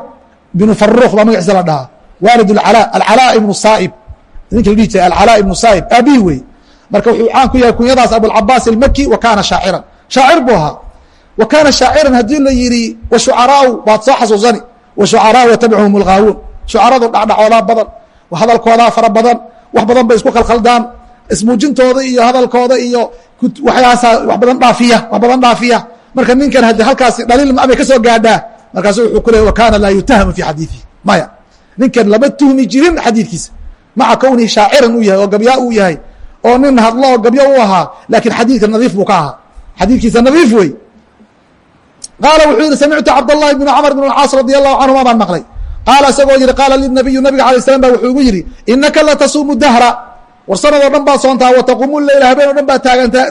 [SPEAKER 1] bnu farukh baa magaciisa la dhahaa waalid اcalا alcalaa ibnu saa'ib ninka la dhihi jiray alcalaa ibnu saa'ib aabihi wey marka wuxuu caan ku yahay kunyadaas abulcabaas almaki wa kaana shaaciran shaacir buu ahaa wa kaana shaaciran haddii la yidhi wa shucaraau waad soo xasuusani. Wa shucaraau yatabicuhum lgaawuun shucaradu dhacdhacoodaa badan hadalkoodaa fara badan wax badan bay isku khalkhaldaan. Ismuujintooda iyo hadalkooda iyo waxyaasa wax badan dhaafiya wax badan dhaafiya. Marka ninkan haddi halkaasi dhaliil ma bay ka soo gaadhaa markaasu wuxuu ku leeyay wa kaana laa yutahamu fi xadiidihi maya ninkan lama tuhmi jirin xadiidkiisa. Maca kownihi shaaciran uu yahay oo gabyaa uu yahay oo nin hadlo oo gabyo u ahaa laakiin xadiidka nadiif buu ka ahaa. Xadiidkiisa nadiif wey qaala wuxuu yihi samictu cabdالlahi bn cmr bn اcaas radي الlahu canهuma baan maqlay qaala isagoo yihi qaala linabiyu nabiga alay slam ba wuxuu igu yihi inaka latasuumu dahra war sanadoo dhan baad soontaa wataquumu leyla habeen o dhan baad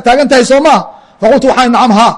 [SPEAKER 1] taagan tahay soo maa faqultu waxaa nacam haa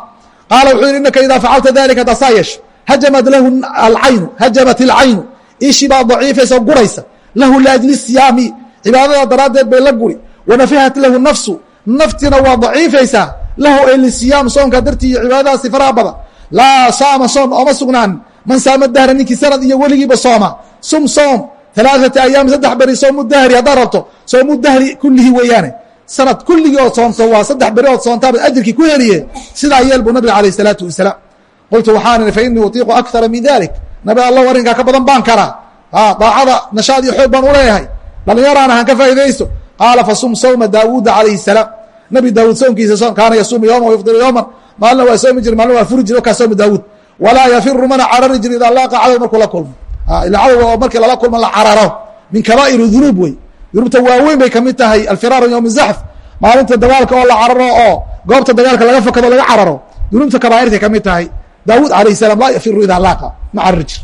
[SPEAKER 1] qaala wuxuu yihi inaka idaa facalta dalika hadaad saa yeesho hajamat lahu alcaynu hajamat ilcaynu ishii baa daciifaysa o guraysa lahu liajli siyaami cibaadada daraaddeed bay la guri wanafihat lahu nafsu naftina waa daciifaysaa lahu ay lisiyaam soonka dartii iyo cibaadadaasi faraha badan laa saama soom ooma sugnaan man saama dahra ninkii sanad iyo weligiiba sooma sum soom alaaata ayaami saddex beri soomu dahri haddaad rabto soomu dahri kullihi weeyaane sanad kulligii ood soonto waa saddex beri ood soontaaba ajirkii ku heliye sidaa yeel buu nabiga alayh salaatu wasalaam qultu waxaan fa inii utiiqu akara min dalik nabi allow arrinkaa ka badan baan karaa daacada nashaad iyo xoog baan u leeyahay dhallinyaraan ahaan ka faa'idaysto qaala fasum sawma daawuuda calayhi salaam nabi daawuud soonkiisa kaana yasuumu yowman wayufdiru yowman maalina waa soomi jiri maalina waa furi jiri kaa soomi daawuud. Walaa yafiru mana carari jiri idaa laaqa cadow markuu la kulmo. Ila cadowga oo markii lala kulmo la cararo. Min kabaa'ir dunuub wey. Dunuubta waaweyn bay ka mid tahay alfiraaru yowmi zaxf maalinta dagaalka oo la cararo oo goobta dagaalka laga fakado laga cararo dunuubta kabaa'irtay ka mid tahay. Daawuud alayh salaam laa yafiru idaa laaqa. Ma carari jir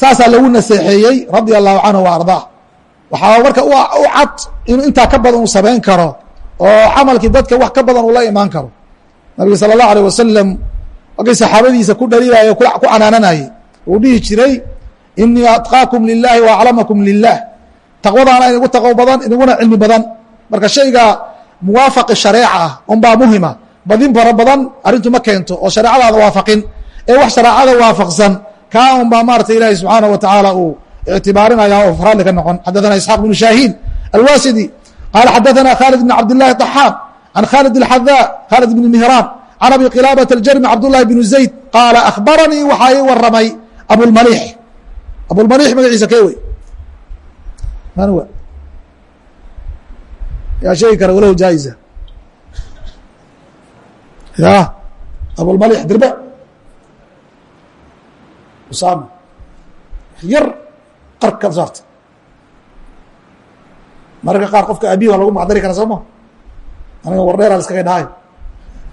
[SPEAKER 1] saasaa lagu naseexeeyey radia allahu canhu wa ardaa. Waxaa marka u cad inuu intaa ka badan uu samayn karo oo camalkii dadka wax ka badan uu la imaan karo nabiga sala allahu alيh wasalam markay saxaabadiisa ku dhaliilaya ku canaananayey uu dhihi jiray inii atqaakum lilahi wa aclamakum lilah taqwadaana inagu taqwo badan inaguna cilmi badan marka shayga muwaafaqi shareeca ah unbaa muhima badin fara badan arrintu ma keento oo shareecadaada waafaqin ee wax shareecada waafaqsan kaa un baa maarata ilaahi subxaanaه wa tacaala uu ictibaarinaya oo raalli ka noqon xadaثana isxaaq bnu shaahiin alwasidi qaala xadaثana khaalid bn cabd الlahi طaxaan can khaalid الxadaa khaalid bn mihraan can abi qilaabaة اljarmi cabdullahi bnu zayd qaala akhbaranii waxaa ii waramay abulmalix abulmalix magaciisa kee wey manwa yaa sheegi kara walow jaa'iza ya abulmalix dirbe usaama yar qarka saarta mararka qaar qofka aabihi waa lagu macdari kara soo ma aniga wardheeraa iskaga dhahay.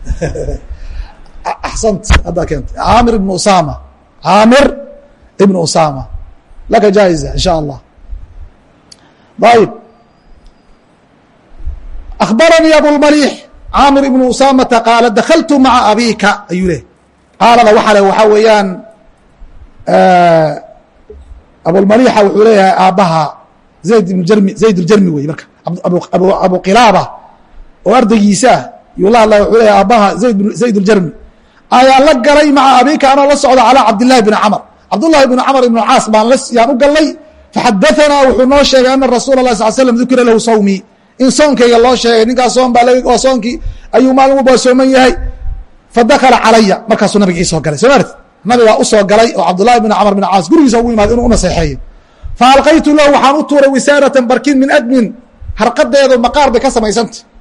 [SPEAKER 1] [laughs] Axsant haddaa keentay caamir ibn usama. Caamir ibn usama. Laka jaa'iza in sha allah ayib akhbaranii abulmalix caamir ibn usamata qaala dakaltu maca abika. Ayuu leh qaalada waxaa le waxaa weeyaan abulmalixa wuxuu leeyahay aabbaha zayd ibn jarmi zayd اljarmi wey marka. Abu qilaaba oo ardaygiisaa yulala wuxuu leeya aabbaha zayd uljarmi ayaa la galay maca abika anoo la socda calaa cabdillahi bni camar. Cabdullahi bni camar ibnu caas baan yaan u galnay faxadaanaa wuxuu noo sheegay ana rasuula lah sal slm dukira lahu sawmii in soonkayga loo sheegay ninkaas soon baa waa soonkii ayuu maalin walba sooman yahay. Fadakala calaya markaasuu nabigi isoo galay. Soo maarti nabigaa u soo galay oo cabdullahi bni camar bin caas gurigiisa ugu imaada inuu unaseexeeyo fa lahu waxaan u tuuray wisaaratan barkin min admin. Harqadeedu maqaar bay ka samaysanta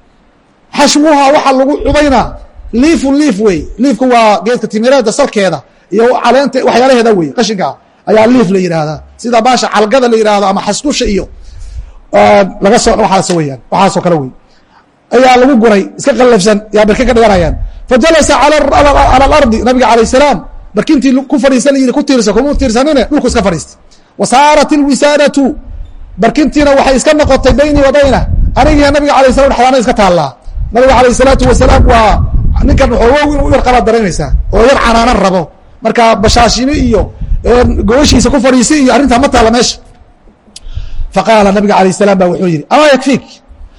[SPEAKER 1] xashwuhaa waxaa lagu cubaynaa liifu liif wey liifku waa geedka timireeda salkeeda iyo caleenta waxyaalaheeda wey qashinkaa ayaa liif la yidhaahdaa sida baasha calgada la yihahdo ama xaskusha iyo laga soo waaas weyaan waxaasoo kale wey ayaa lagu guray iska qallafsan yaa barkin ka dhiganayaan fajalasa cala alardi nabiga alayh salaam barkintii ku fadhiisan ku tiirsa kuma tiirsanine dhulku iska fadhiistay. Wa saarat ilwisaadatu barkintiina waxay iska noqotay beynii wa bayna. Anigiiyo nabiga alayh salam dhexdaana iska taallaa nabiga alayh salaatu wasalaam waa ninkan waxoogow inuu yar qabaad daraynaysaa oo yar canaanan rabo. Marka bashaashimi iyo gobashiisa ku fadhiisi iyo arrintaa ma taalla meesha. Faqaala nabiga alayh salaam ba wuxuu yihi amaa yakfiik?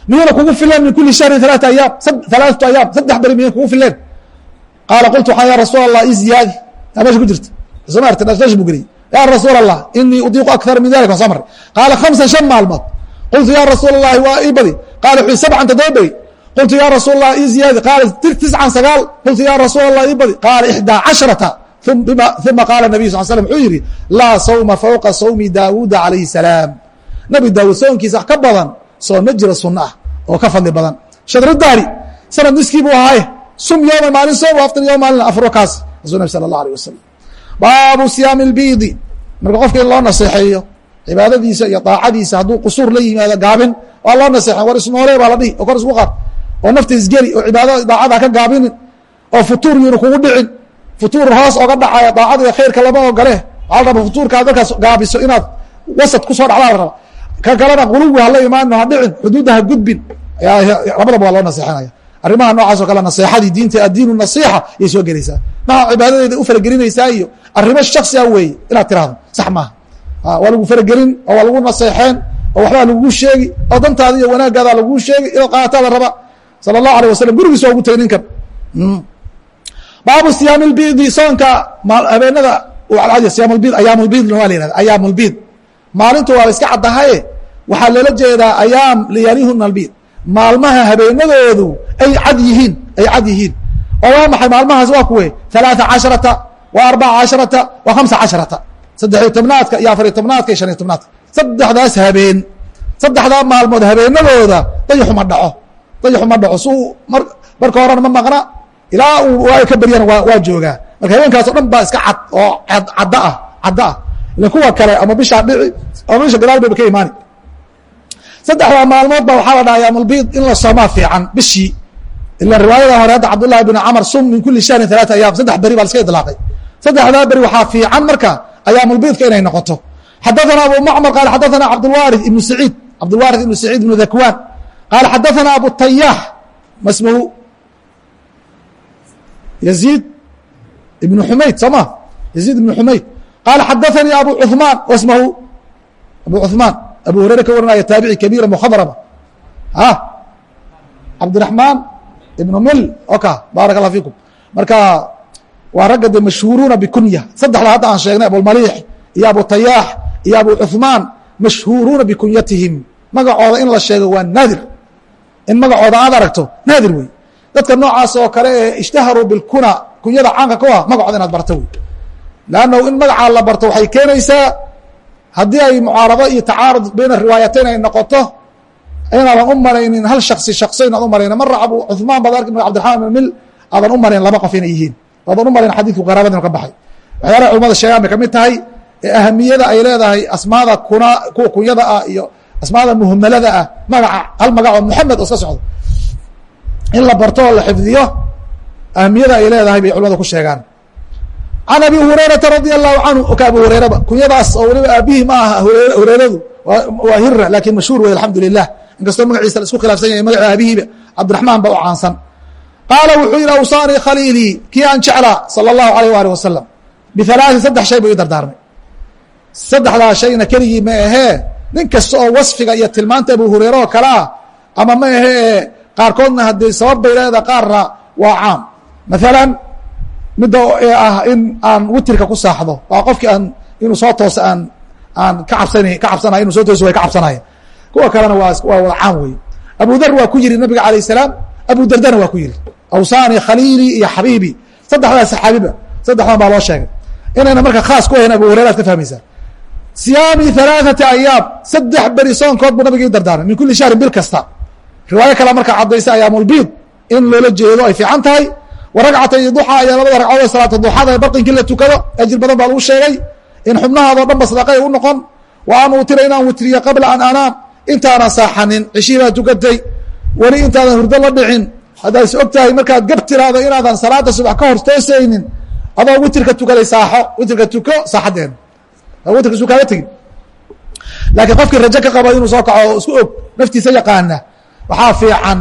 [SPEAKER 1] Miyuna kugu fileen min kuli shahrin alaata ayaam alaaatu ayaam saddex beri miyan kugu fileen qaala qultu waxaan ya rasuul allah i ziyaadi aa meesha ku jirta. Meesha buu geliyay ya rasuul allah inii udiiqu akara min dalik soo maray qaala khamsan shan maalmood. Qultu ya rasuul allahi waa ii badi. Qaala wuxuu sabcan toddoba beri qultu ya rasuul lah ii ziyaadi. Qaala tiscan sagaal. Qultu ya rasuul allah ii badi. Qaala ixdaa cashrata uma qaala nabiy sal slm wuxuu yidhi laa sawma fowqa sawmi daawuuda calayhi salaam. Nabi daawuud soonkiisa wax ka badan soon ma jira sunno ah oo ka fadli badan. Shadridaari sanad niskii buu ahaaye. Sum yooman maalin soom aftar yom maalin afro kaas rasul nabi sala allah alيh wasalam baabu siyaami اlbiidi marka qofka in loo naseexeeyo cibaadadiisa iyo daacadiisa hadduu qusuur la yimaado gaabin waa loo naseexen war isnoole baa la dhihi oo kor isku qaad oo nafta isgeli oo cibaadada daacada ka gaabinin oo futuur yuuna kugu dhicin. Futuur hoos oga dhacaya daacada iyo khayrka lama ogole waxaa la raba futuurkaad markaas gaabiso inaad wasad ku soo dhacdaa la raba. Ka kalena quluwi hala imaano ha dhicin xuduudda ha gudbin. Labadaba waa loo naseexanaya. Arrimaha noocaas oo kale naseexadii diinta addiinu nasiixa yay soo gelaysaa. Maha cibaadadeeda u faragelinaysaa iyo arrimo shaksi ah weeye inaad tiraahdo. Sax maaha. Waa lagu faragelin oo waa lagu naseexeen oo waxbaa lagugu sheegi oo dantaada iyo wanaagaada lagugu sheegi inaad qaataada raba sala allahu alيh wasalam gurigiisa ugu tagay ninkan baabu siyaam lbidi soonka habeenada siyaamlbid ayaamulbidna waa la yihahda ayaamulbid maalintu waa iska caddahaye waxaa loola jeedaa ayaam layaalihuna albid maalmaha habeenadoodu ay cad yihiin ay cad yihiin oo waa maxay maalmahaas waa kuwe ثaلaaثa caشhaرata wa arbaca caشhaرata wa hamsa caشhaرata saddexiyo tobnaadka iyo afariyo tobnaadka iyo shaniyo tobnaadka saddexdaas habeen saddexdaa maalmood habeenadooda dayaxuma dhaco dayaxuma dhaco su marka horena ma maqna. Ilaa uu waayo ka beryana waa joogaa marka habeenkaas o dhan baa iska cad oo cadda ah cadda ah. Ila kuwa kale ama bishaa dhici ama bisha gadaal bayba ka imaani. Saddexdaa maalmood ba waxaa la dhaha yaamulbiid in la soomaa fiican bishii ila riwaayada hore hadda cabdullahi bn camar sum min kuli shahrin alaata ayaam saddex beri baa laska idlaaqay. Saddexdaa beri waxaa fiican marka ayaamulbiidka inay noqoto. Xadaثana abu macmar qaal xadaثana cabdulwaari ibnu saciid cabdulwaari ibnu saciid ibnu dhakwaan qaal xadaثana abu tayaax masmuhu yaziid ibnu xumayd soo ma yaziid ibnu xumayd qaal xadaثanii abu cuثmaan wasmahu abu cuثmaan abu hureyre ka waranaya taabici kabiira mukhadrama a cabdiraxmaan ibnu mil oka baarak allah fiikum marka waa ragga de mashhuuruuna bikunya saddexda hadda aan sheegnay abulmaliix iyo abu tayaax iyo abu cuثmaan mashhuuruuna bikunyatihim magacooda in la sheego waa naadir in magacooda aad aragto naadir wey dadka noocaas oo kale ee ishtaharuu bilkuna kunyada caanka ku ah magacooda inaad barto wey lannahu in magacaa la barto waxay keenaysaa haddii ay mucaarado iyo tacaarud bayna riwaayatayn ay noqoto inaadan u malaynin hal shaksi shakso inaad u malaynin mara abu cuثmaan baad arki cabdiraxmaan ibn mil aadan u malayn laba qof inay yihiin. Aadan u malayn xadiidku qaraabadina ka baxay. Waxyaalaha culamada sheegaan bay ka mid tahay ee ahamiyada ay leedahay asmaada kuna kuwa kunyada ah iyo asmaada muhmalada ah magaca hal magac oo moxamed iska socdo. In la barto oo la xifdiyo ahamiyada ay leedahay bay culamada ku sheegaan. Can abi hurayrata radia allahu canhu ka abu hurayraba kunyadaas oo weliba aabihii ma aha hureyradu waa hira laakiin mashhuur wey alxamdu lilah inkastoo magaciisa isku khilaafsan yahay magaca aabihiiba cabdiraxmaan ba u caansan. Qaala wuxuu yihi awsaanii khaliilii kii aan jeclaa sala allahu alayh waalih wasalam bialaaثi saddex shay buu ii dardaarmay. Saddexdaa shayna keligii ma ahee nin oo wasfiga iyo tilmaanta abu hureyre oo kale ah ama ma ahee qaarkoodna haddii sabab bay leeda qaarna waa caam. Maalan midda ah in aan witirka ku saaxdo waa qofkii aan inuu soo tooso aan aan ka cabsan ka cabsanayo inuu soo tooso way ka cabsanaya kuwa kalena waa waa wada caam wey abu dar waa ku yidhi nabiga alayh salaam abu dardana waa ku yidhi awsani khaliili iyo xabiibi saddexdaa saxaabiba saddexdan baa loo sheegay. Inayna marka khaas ku ahayn abu hureyre ad ka fahmaysaa siyaami alaaata ayaam saddex beri soonkood buu i dardaarmay min kuli shahrin bil kasta. Riwaayo kale markaa caddaysa ayaamulbiid in loola jeedo ay fiican tahay. Wa ragcatay duxa ayaa labada ragcadood salaata duxada barqinkii la tukado ajir badan baa lagu sheegay in xubnahaadoo dhanba ba u noqon. Wa aan uutira inaan witriyo qabla an anaam intaanan saaxanin cishii baa tukatay weli intaadan hurdo la dhicin. Haddaad is og markaad gab tiraado inaadan salaada subax ka hortoosaynin adoo witirka tukaday saaxo witirka tuko saaxaddeen watrkiisu kaaga tegin. Laakiin qofkii rajo ka qaba inuu soo kaco oo isku og naftiisa yaqaana waxaa fiican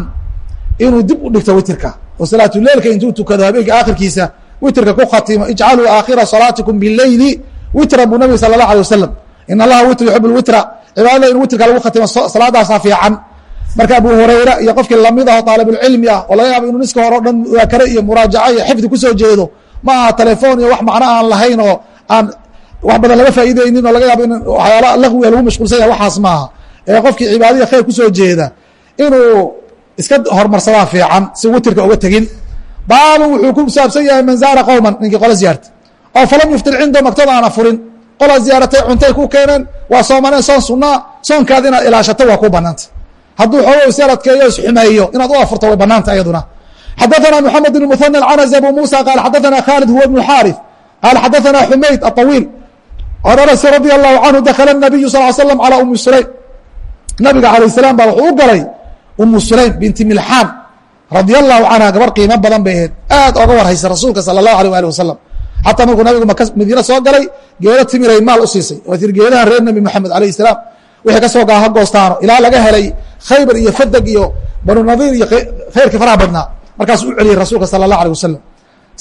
[SPEAKER 1] inuu dib u dhigto witrka oo salaatuleilka intuu tukado habeenka aakhirkiisa witrka ku khatimo ijcaluu aakhira salaatikum bileyli witran buu nabig sala allah alay wasalam in allaha witr yuxib lwitra cibaadada in witrka lagu khatimo salaadaasaa fiican. Marka abu hurayra iyo qofkii la mid ah oo daalibulcilmi ah oo laga yaabo inuu niska hore o dhan mudaakare iyo muraajaco iyo xifdi ku soo jeedo ma aha telefoon iyo wax macno aan lahayn oo aan wax badan laga faa'iideynin oo laga yaabo in waxyaala laqwiga lagu mashquulsan yahay waxaas maaha ee qofkii cibaadaya khayr kusoo jeeda inuu iska hormarsadaa fiican si witirka uga tegin baabun wuxuu ku saabsan yahay man zaara qowman ninkii qola ziyaarta oo falam yuftir cindahum agtooda aana furin qola ziyaaratay cuntay ku keeneen waa soomaneen soon sunaa soonkaada inaad ilaashato waa ku banaanta hadduu xoogo isyaradkeeyo isxumeeyo inaad u afurto way banaanta ayaduna xadaثna mحamed بن مثنى العنز أbو موسى qال xadaثna khالد هو بن الحاrث qال xadaثna حmayd الطويل an anas radi allahu canhu dakala nabiyu sal l slam calaa umi sulaym. Nabiga alayh salaam baa wuxuu u galay umu sulaym binti milxaan radia allahu canha gabar qiimo badan bay ahayd. Aad oga warhaysa rasuulka sala allahu alيh ali wasalam xataa markuu nabigu maka madiine soo galay geedo timiray maal u siisay. Oo tir geedahan reer nabi moxamed alayh salaam. Wixii ka soo gaa ha goostaano ilaa laga helay khaybar iyo fadag iyo banu nadiir iyo khayrkii faraha badnaa. Markaasuu u celiyey rasuulka sala allah alيh wasalam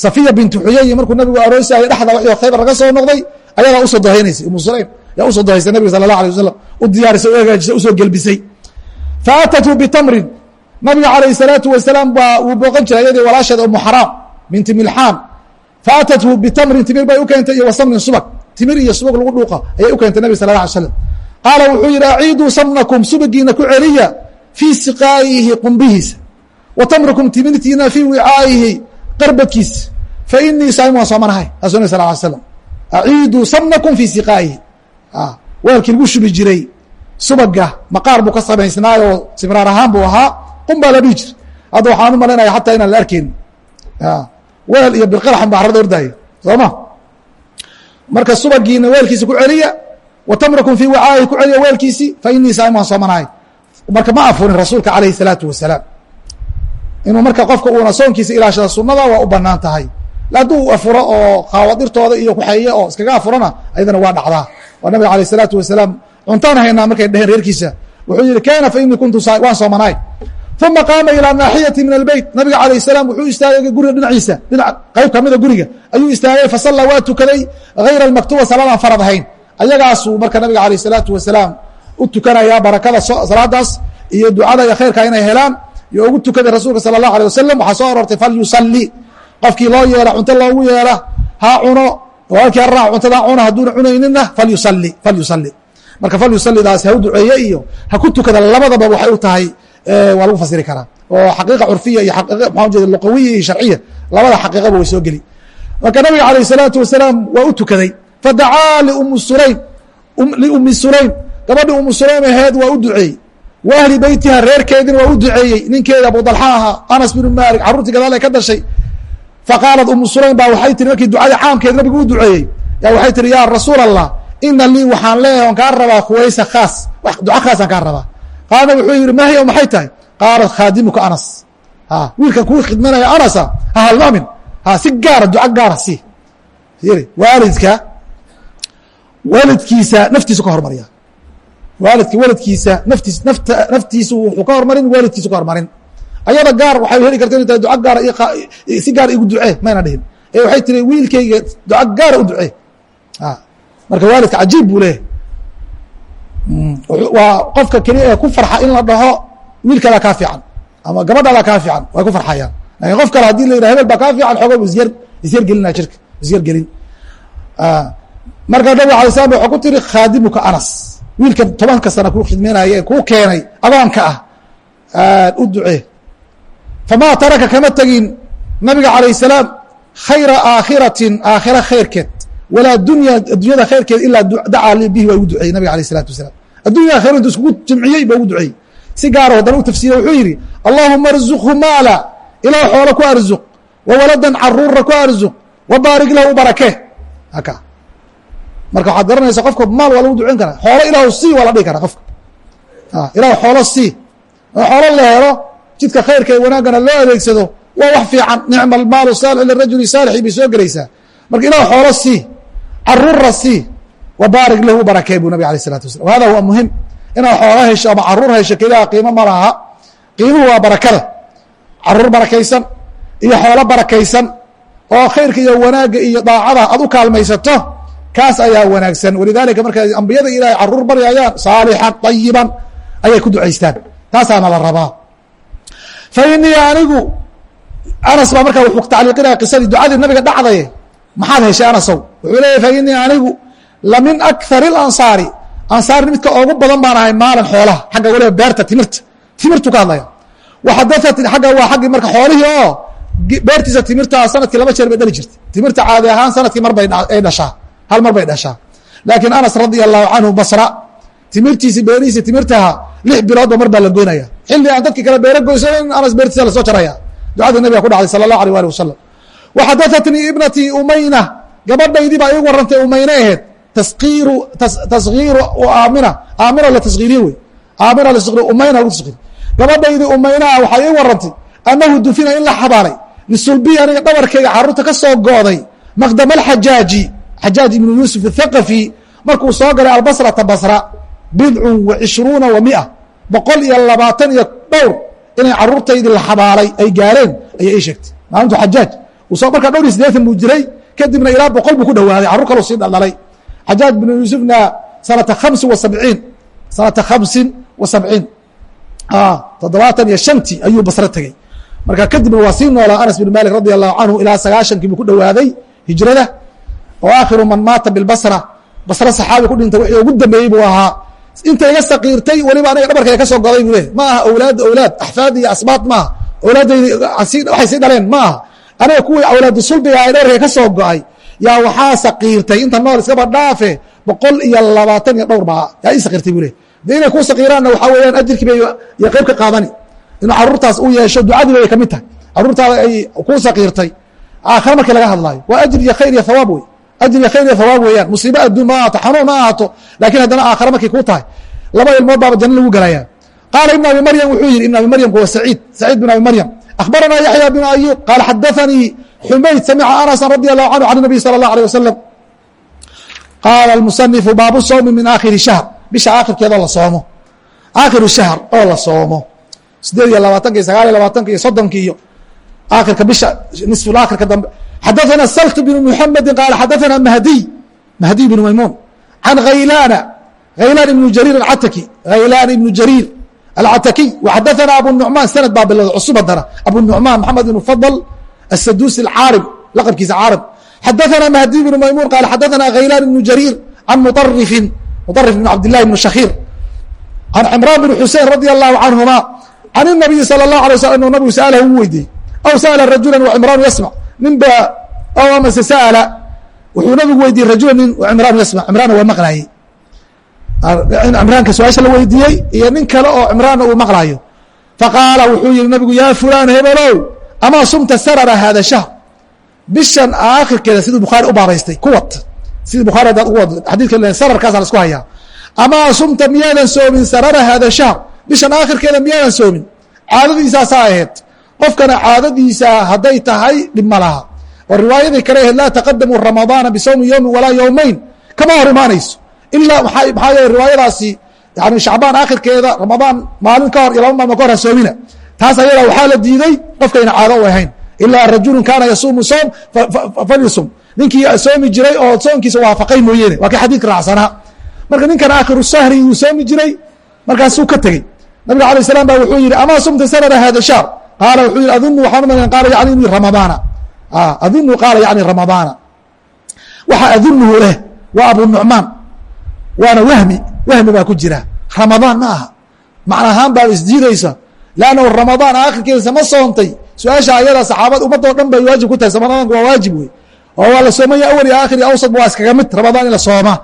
[SPEAKER 1] safiya bintu xuyey markuu nabigu aroosayay dhexda wx khaybar laga soo noqday ayadaa u soo dahaynaysa umu sulaym yaa u soo dahaysay nabiga sal la alay wasalam u diyaarisay u hagaajisay u soo gelbisay. Faatatuu bitamrin nabiga calayh salaatu wasalaam baa uu booqan jiray ayadii walaasheeda umu xaraam min timilxaam faatatuu bitamrin timir bay u keentay iyo wasamin subag. Timir iyo subag lagu dhuuqa ayay u keentay nabig sal la alay slam qaala wuxuu yidhi aciiduu samnakum subagiina ku celiya fii siqaa'ihi qumbihiisa wa tamrikum timirtiina fii wicaa'ihi qarbadkiisa fa inii saa'im waan soomanahay rasul nabi sal la alay slam aciiduu samnakum fii siqaayihi weelkii lagu shubi jiray subaga maqaar buu ka samaysnaayoo simraar ahaan buu ahaa qum baa la dhihi jir hadda waxaan u malaynaya xataa inaan la arkeyni weel iyo bilqaraxan baa arada ordaya soo ma marka subagiina weelkiisa ku celiya wa tamrakum fii wacaayi ku celiya weelkiisii fa inii saa'im waan soomanahay marka ma afurin rasuulka calayhi salaatu wasalaam inuu marka qofka uuna soonkiisa ilaashada sunada waa u bannaan tahay hadduu afuro oo qaawadirtooda iyo kuxeeye oo iskaga afurona ayadana waa dhacdaa. Waa nabiga alayh isalaatu wasalaam cuntaan haynaa markay dheheen reerkiisa. Wuxuu yidhi kaana fa inii kuntu waan soomanaay uma qaama ilaa naaxiyati min albeyt nabiga alayh salaam wuxuu istaagay guriga dhinaciisa dhinac qayb kamida guriga. Ayuu istaagay fasalla waa tukaday hayra almaktuba salaadaan farad ahayn. Ayagaasuu marka nabiga alayh salaatu wasalaam u tukanayaa barakada salaadaas iyo ducada iyo khayrka inay helaan iyo ugu tukaday rasuulka sala allah alيh wasalam waxaa soo aroortay falyusali qofkii loo yeela cunto loogu yeela ha cuno walkii araac cuntada cuno hadduuna cunaynina falyusali falyusali marka falyusalidaas ha u duceeye iyo ha ku tukada labadaba waxay u tahay waa lagu fasiri karaa. Oo xaqiiqa curfiya iyo maxaa jeeda luqawiya iyo sharciya labada xaqiiqaba way soo geli. Marka nabiga calayh الsalaatu wasalaam waa u tukaday fadacaa liumi sulaym liumi sulaym gabadhi umu sulaym aheed waa u duceeyey. Wa ahli beytiha reerkeedina waa u duceeyey. Ninkeeda abu dalxa ahaa anas binu malik carruurtii gadaal ay ka dhashay faqaalat umu sulaym baa waxay tiri markii ducada caamkeed nabigu u duceeyey ya waxay tihi ya rasuul allah ina lii waxaan leeyahay on kaa rabaa khuwaysa khaas duca khaasaan kaa rabaa qaala wuxuu yihi ma hiya maxay tahay qaalat khaadimuka anas wiilkan kuu khidmanaya anasa ha halmaamin si gaara duca gaara si waalidka waalidkiisa naftiisu ka hormarya waalidka waalidkiisa naftiis naftiisu wuxuu ka hormarin waalidkiisu ka hormarin ayada gaar waxay heli karta inu tahay duca gaara si gaar igu ducee mayna dhihin. Ee waxay tiri wiilkayga duca gaara u ducee. Marka waalidka cajiib buu leeyahy waa qofka keliya ee ku farxa in la dhaho wiilkadaa kaa fiican ama gabadhadaa kaa fiican way ku farxayaan. Lakin qof kale haddii la yidhah hebel baa kaa fiican xoogo isyar isyar gelina jirka isyar gelin. Marka nabig alay slam waxaa ku tiri khaadimuka anas. Wiilkan tobanka sana kuu khidmeynaya ee kuu keenay adoonka ah u ducee famaa taraka kama tegin nabiga calayh salaam khayra aakhiratin aakhira khayrkeed walaa dunya addunyada khayrkeed ilaa dacaa bihi waa ugu duceeyey nabiga alayh isalatu wasalaam addunya khayr intu iskugu jamciyey ba ugu duceeyey si gaaro haddana u tafsiiriye wuxuu yidhi allahuma arzuqhu maala ilaah xoolo ku arzuq wa waladan caruura ku arzuq wa baarig lahu barake haka marka waxaad garanaysaa qofka maal waa lagu duceyn karaa xoolo ilaahu sii waa la dhihi karaa qofka ilahu xoolo sii oo xoolo la helo jidka khayrka ee wanaaggana loo adeegsado waa wax fiican. Nicma almaalu saalix lirajuli saalixi bay soo gelaysaa. Marka ilahu xoolo sii caruura sii wa baarig lahu barakee buu nabig alay isalatu wasalam hada waa muhiim inaad xoolo hesho ama carruur hesho keliya qiimo ma laha. Qiimuhu waa barakada. Caruur barakaysan iyo xoolo barakaysan oo khayrka iyo wanaagga iyo daacada aad u kaalmaysato kaas ayaa wanaagsan. Walidaalika marka ambiyada ilaahay carruur baryayaan saalixan ayiban ayay ku ducaystaan. Taasaana la rabaa fa inii anigu anas baa markaa wuxuu tacliiqinaya qisadii ducadii nabiga dhacdaye maxaad heshay anasow wuxuu leeyahy fa inii anigu la min akthar اlansaari ansaar midka oogu badan baan ahay maalan xoolaha xagga waliba beerta timirta timirtu ka hadlaya waxadaat agga waa aggii marka xoolihii oo beertiisa timirta sannadkii laba jeer bay dhali jirtay timirta caadi ahaan sannadkii mar bay dhashaa hal mar bay dhashaa laakiin anas radia allahu canhu basra timirtiisi beerihiisi timirtaha lix biloodba mar baa la goynaya xilli aan dadki kale beero goysanin anas beertiisa la soo jaraya. Ducadii nabiga ku dhacday sala allahu alيh ali wasalam waxadaatnii ibnatii umayna gabadhaydii baa ii warantay umayne aheed. Taskiiru aamina. Aamina la taskiiriye wey. Aamina umayna lagu taskiir gabadhaydii umaynaha waxaa ii warantay annahu dufina in la xabaalay. Lisulbiyi aniga dhabarkayga carruurta ka soo gooday. Maqdama alxajaaji xajaaj ibnu yuusuf athaqafi markuu soo galay albasrata basra bidcun wa cishruuna wa mia boqol iyo labaatan iyo dhowr inay caruurtaydii la xabaalay ay gaareen ayay ii sheegtay. Maalintu xajaaj markaa dhowr iyo sideetan buu jiray kadibna ilaa boqol buu ku dhowaaday carruur kaloo sii dhaldhalay. Xajaaj binu yuusufna sanata khamsin wa sabciin sanata khamsin wa sabciin. Toddobaatan iyo shantii ayuu basro tegey. Marka kadibna waa sii noolaa anas bin malik radi allahu canhu ilaa sagaashankii buu ku dhowaaday hijrada oo aakhiru man maata bilbasra basre saxaabi ku dhintay wixii ugu dambeeyey buu ahaa inta iga sakiirtay weliba aniga dhabarkayga ka soo goday buu le ma aha awlaad awlaad. Axfaad iyo asbaad maaha awlaaddaydi waxay sii dhaleen ma aha. Kuwii awlaadu sulbiga ay dhabarkayga ka soo go'ay yaa waxaa sakiirtay inta nool iskaba dhaafe boqol iyo labaatan iyo dhowr baa yaa ii sakiirtay buu le de inay ku sakiiraanna waxaa weeyaan ajirkii bay iyo qayb ka qaadani. Inuu caruurtaas u yeesho ducadii bay ka mid tahay. Caruurtaada ay ku sakiirtay aakhare markii laga hadlaayo waa ajir iyo khayr iyo hawaab wey adunya khayr iyo hawaab weeyaan musiibo adduun ma ahaato xanuun ma ahaato lakiin haddana aakhare markay kuu tahay laba ilmood baaba janno lagu galayaa qaala ibn abi maryam wuxuu yihi ibn abi maryamku waa saciid saciid bin abi maryam akhbaranaa yaxya bin ayub qaala xadaanii xumayd samica anasan radi allahu canhu can nabiy sala allah alيh wasalam qaala musanifu baabu sowmi min aakhiri shahr bisha aakhirkeedoo la soomo aakhiru shahr oo la soomo sideed iyo labaatanka iyo sagaal iyo labaatanka iyo soddonka iyo aakhirka bisha nisfulaakhirka dambe xadaثana salt bn mحamedi qaala xadaثana mahdiy mahdiy bn maymuun can haylana haylaan ibnu jariir acataki haylaan ibnu jariir alcatakiy waxadaثana abu nucmaan sanad baa bilowda cusub haddana abu nucmaan maxamed ibn fadl asadusi alcaarib laqabkiisa caarib xadaثana mahdiy bn maymuun qaala xadaثana haylaan ibnu jariir can muطarifin muطarif ibn cabd lahi ibn shakiir can cimraan bn xusein radi allahu canhuma can الnabiyi salى الlahu alay slam inu nabigu sa'alahu u weydiiyey aw sa'ala rajula wcimraanu yasmc nin ba o amase sa'ala wuxuu nabigu weydiiyey rajula nin cimraanu yasmc cimraanna waa maqlaayey cimraanka su'aasha la weydiiyey iyo nin kale oo cimraanna uu maqlaayo faqaala wuxuu yihi nabigu yaa fulaan hebelow amaa sumta sarara hada shahr? Bishan aakhirkeeda siduu bukhaari u baabaystay kuwad sidii bukhari hadaad ugu wad xadidka sararkaasa la isku hayaa amaa sumta miyaadan soomin sarara hada shahr? Bishan aakhirkeeda miyaadan soomin. Caadadiisaasaa ahayd qofkana caadadiisa hadday tahay dhib ma laha. Oo riwaayadii kale ahayd laa taqadamu ramadaana bisawmi yowmin walaa yowmayn kama hor imaanayso. Ilaa maxaa yeele riwaayadaasi? Yani shacbaan aakhirkeeda ramadaan maalin ka hor iyo laba maalmo ka hor ha soomina. Taas ayadaa waxaa la diiday qofkayna caado u ahayn. Ilaa rajulun kaana yasuumu soom falyusum. Ninkii soomi jiray oo soonkiisa waafaqay mooyeene waa kii xadiidka raacsanaa marka ninkan aakhiru shahri wuu soomi jiray. Markaasuu ka tegey. Nabiga alay slam ba wuxuu yihi amaa sumta sanada hada shahr qaala wuxuu yihi adunu waxaan umalayn qaala yani ramadaana. Adunu qaala yani ramadaana. Waxa adunuhu leh waa abu nucmaan waana wahmi wahmi baa ku jira. Ramadaan ma aha. Macna ahaan baa isdiidaysa lannahu ramadaan aakhirkeedasa ma soontay su'aasha ayada saxaabad ummadoo dhan bay waajib ku tahay ramadaanku waa waajib wey oo waa la soomaya awal iyo aakhir iyo awsad waa iskaga mid ramadaan in la sooma.